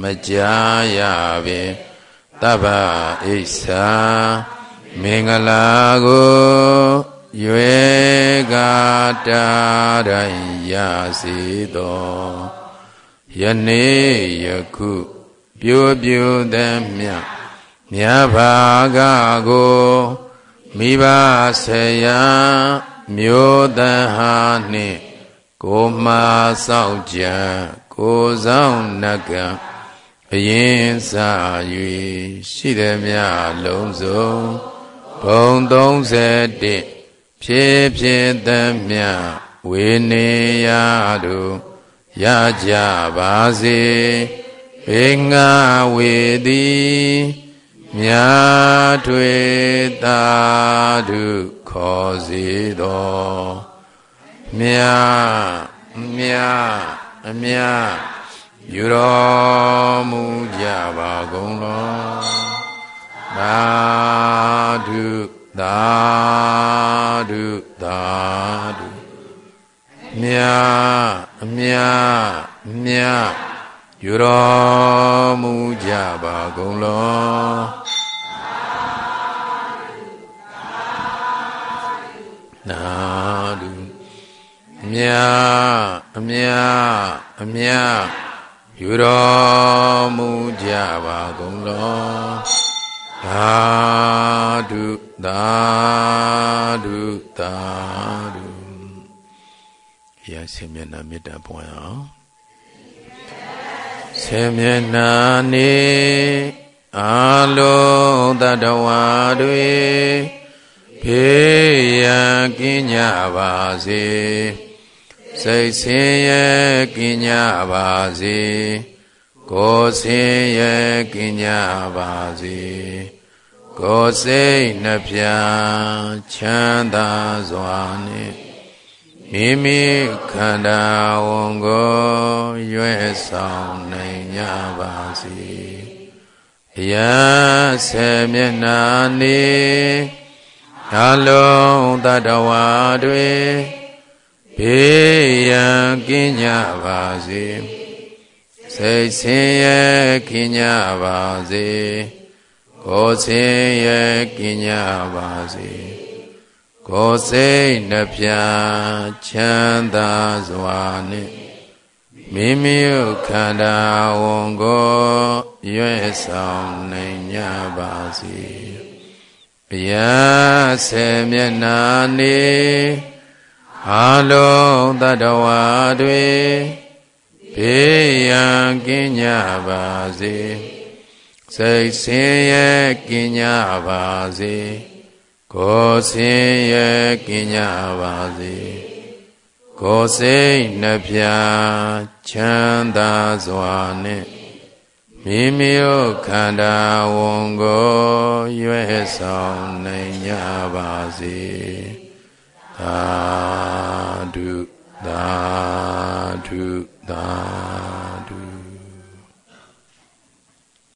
မကြားရပေတဗ္ဗဣစ္ဆာမင်္ဂလာကိုရွယ်ကာတာတိုင်းရစေသောယနေ့ယခုပြိုပြိုသည်မြမြတ်ဘာကကိုမိဘဆရာမျိုးတဟာနှင့် ကိုမာစောင့်ကြံကိုဆောင်နကံအရင်စာ၍ရှိသည်မြလုံးစုံဘုံ31ဖြစ်ဖြစ်သမျှဝေနေရတို့ရကြပါစေဘေငါဝေသည်မြာထွေတာဓုခေါ်စေတော် မြာမြာအမြယူတော်မူကြပါကုန်လောသာဓုသာဓုသာဓုမြာအမြမြယူတော်မူကြပါကုန်လောနာဓု မြာအမြအမြယူတော်မူကြပါကုန်လောသာဓုသာဓုသာဓုရစေမျက်နှာမေတ္တာပွင့်အောင်ဆေမျက်နှာနေအာလုံးတတဝါတွေဖေးရန်ကင်းကြပါစေ စိတ်ဆင်းရဲကင်းကြပါစေကိုယ်ဆင်းရဲကင်းကြပါစေကိုယ်စိတ်နှပြချမ်းသာစွာနှင့်မိမိခန္ဓာဝန်ကိုရွယ်ဆောင်နိုင်ကြပါစေအရာဆေမျက်နာနေအလုံးတတဝါတွေ ဘေးရန်ကင်းကြပါစေစိတ်ဆင်းရဲကင်းကြပါစေကိုယ်ဆင်းရဲကင်းကြပါစေကိုယ်စိတ်နှပြချမ်းသာစွာနှင့်မိမိခန္ဓာဝန်ကိုရွယ်ဆောင်နိုင်ကြပါစေဘုရားဆေမျက်နာနေ အလုံးတတဝါတွေဘေးရန်ကင်းကြပါစေစိတ်ဆင်းရဲကင်းကြပါစေကိုယ်ဆင်းရဲကင်းကြပါစေကိုယ်စိတ်နှပြချမ်းသာစွာနှင့်မိမိတို့ခန္ဓာဝန်ကိုရွယ်ဆောင်နိုင်ကြပါစေ သာဓုသာဓုသာ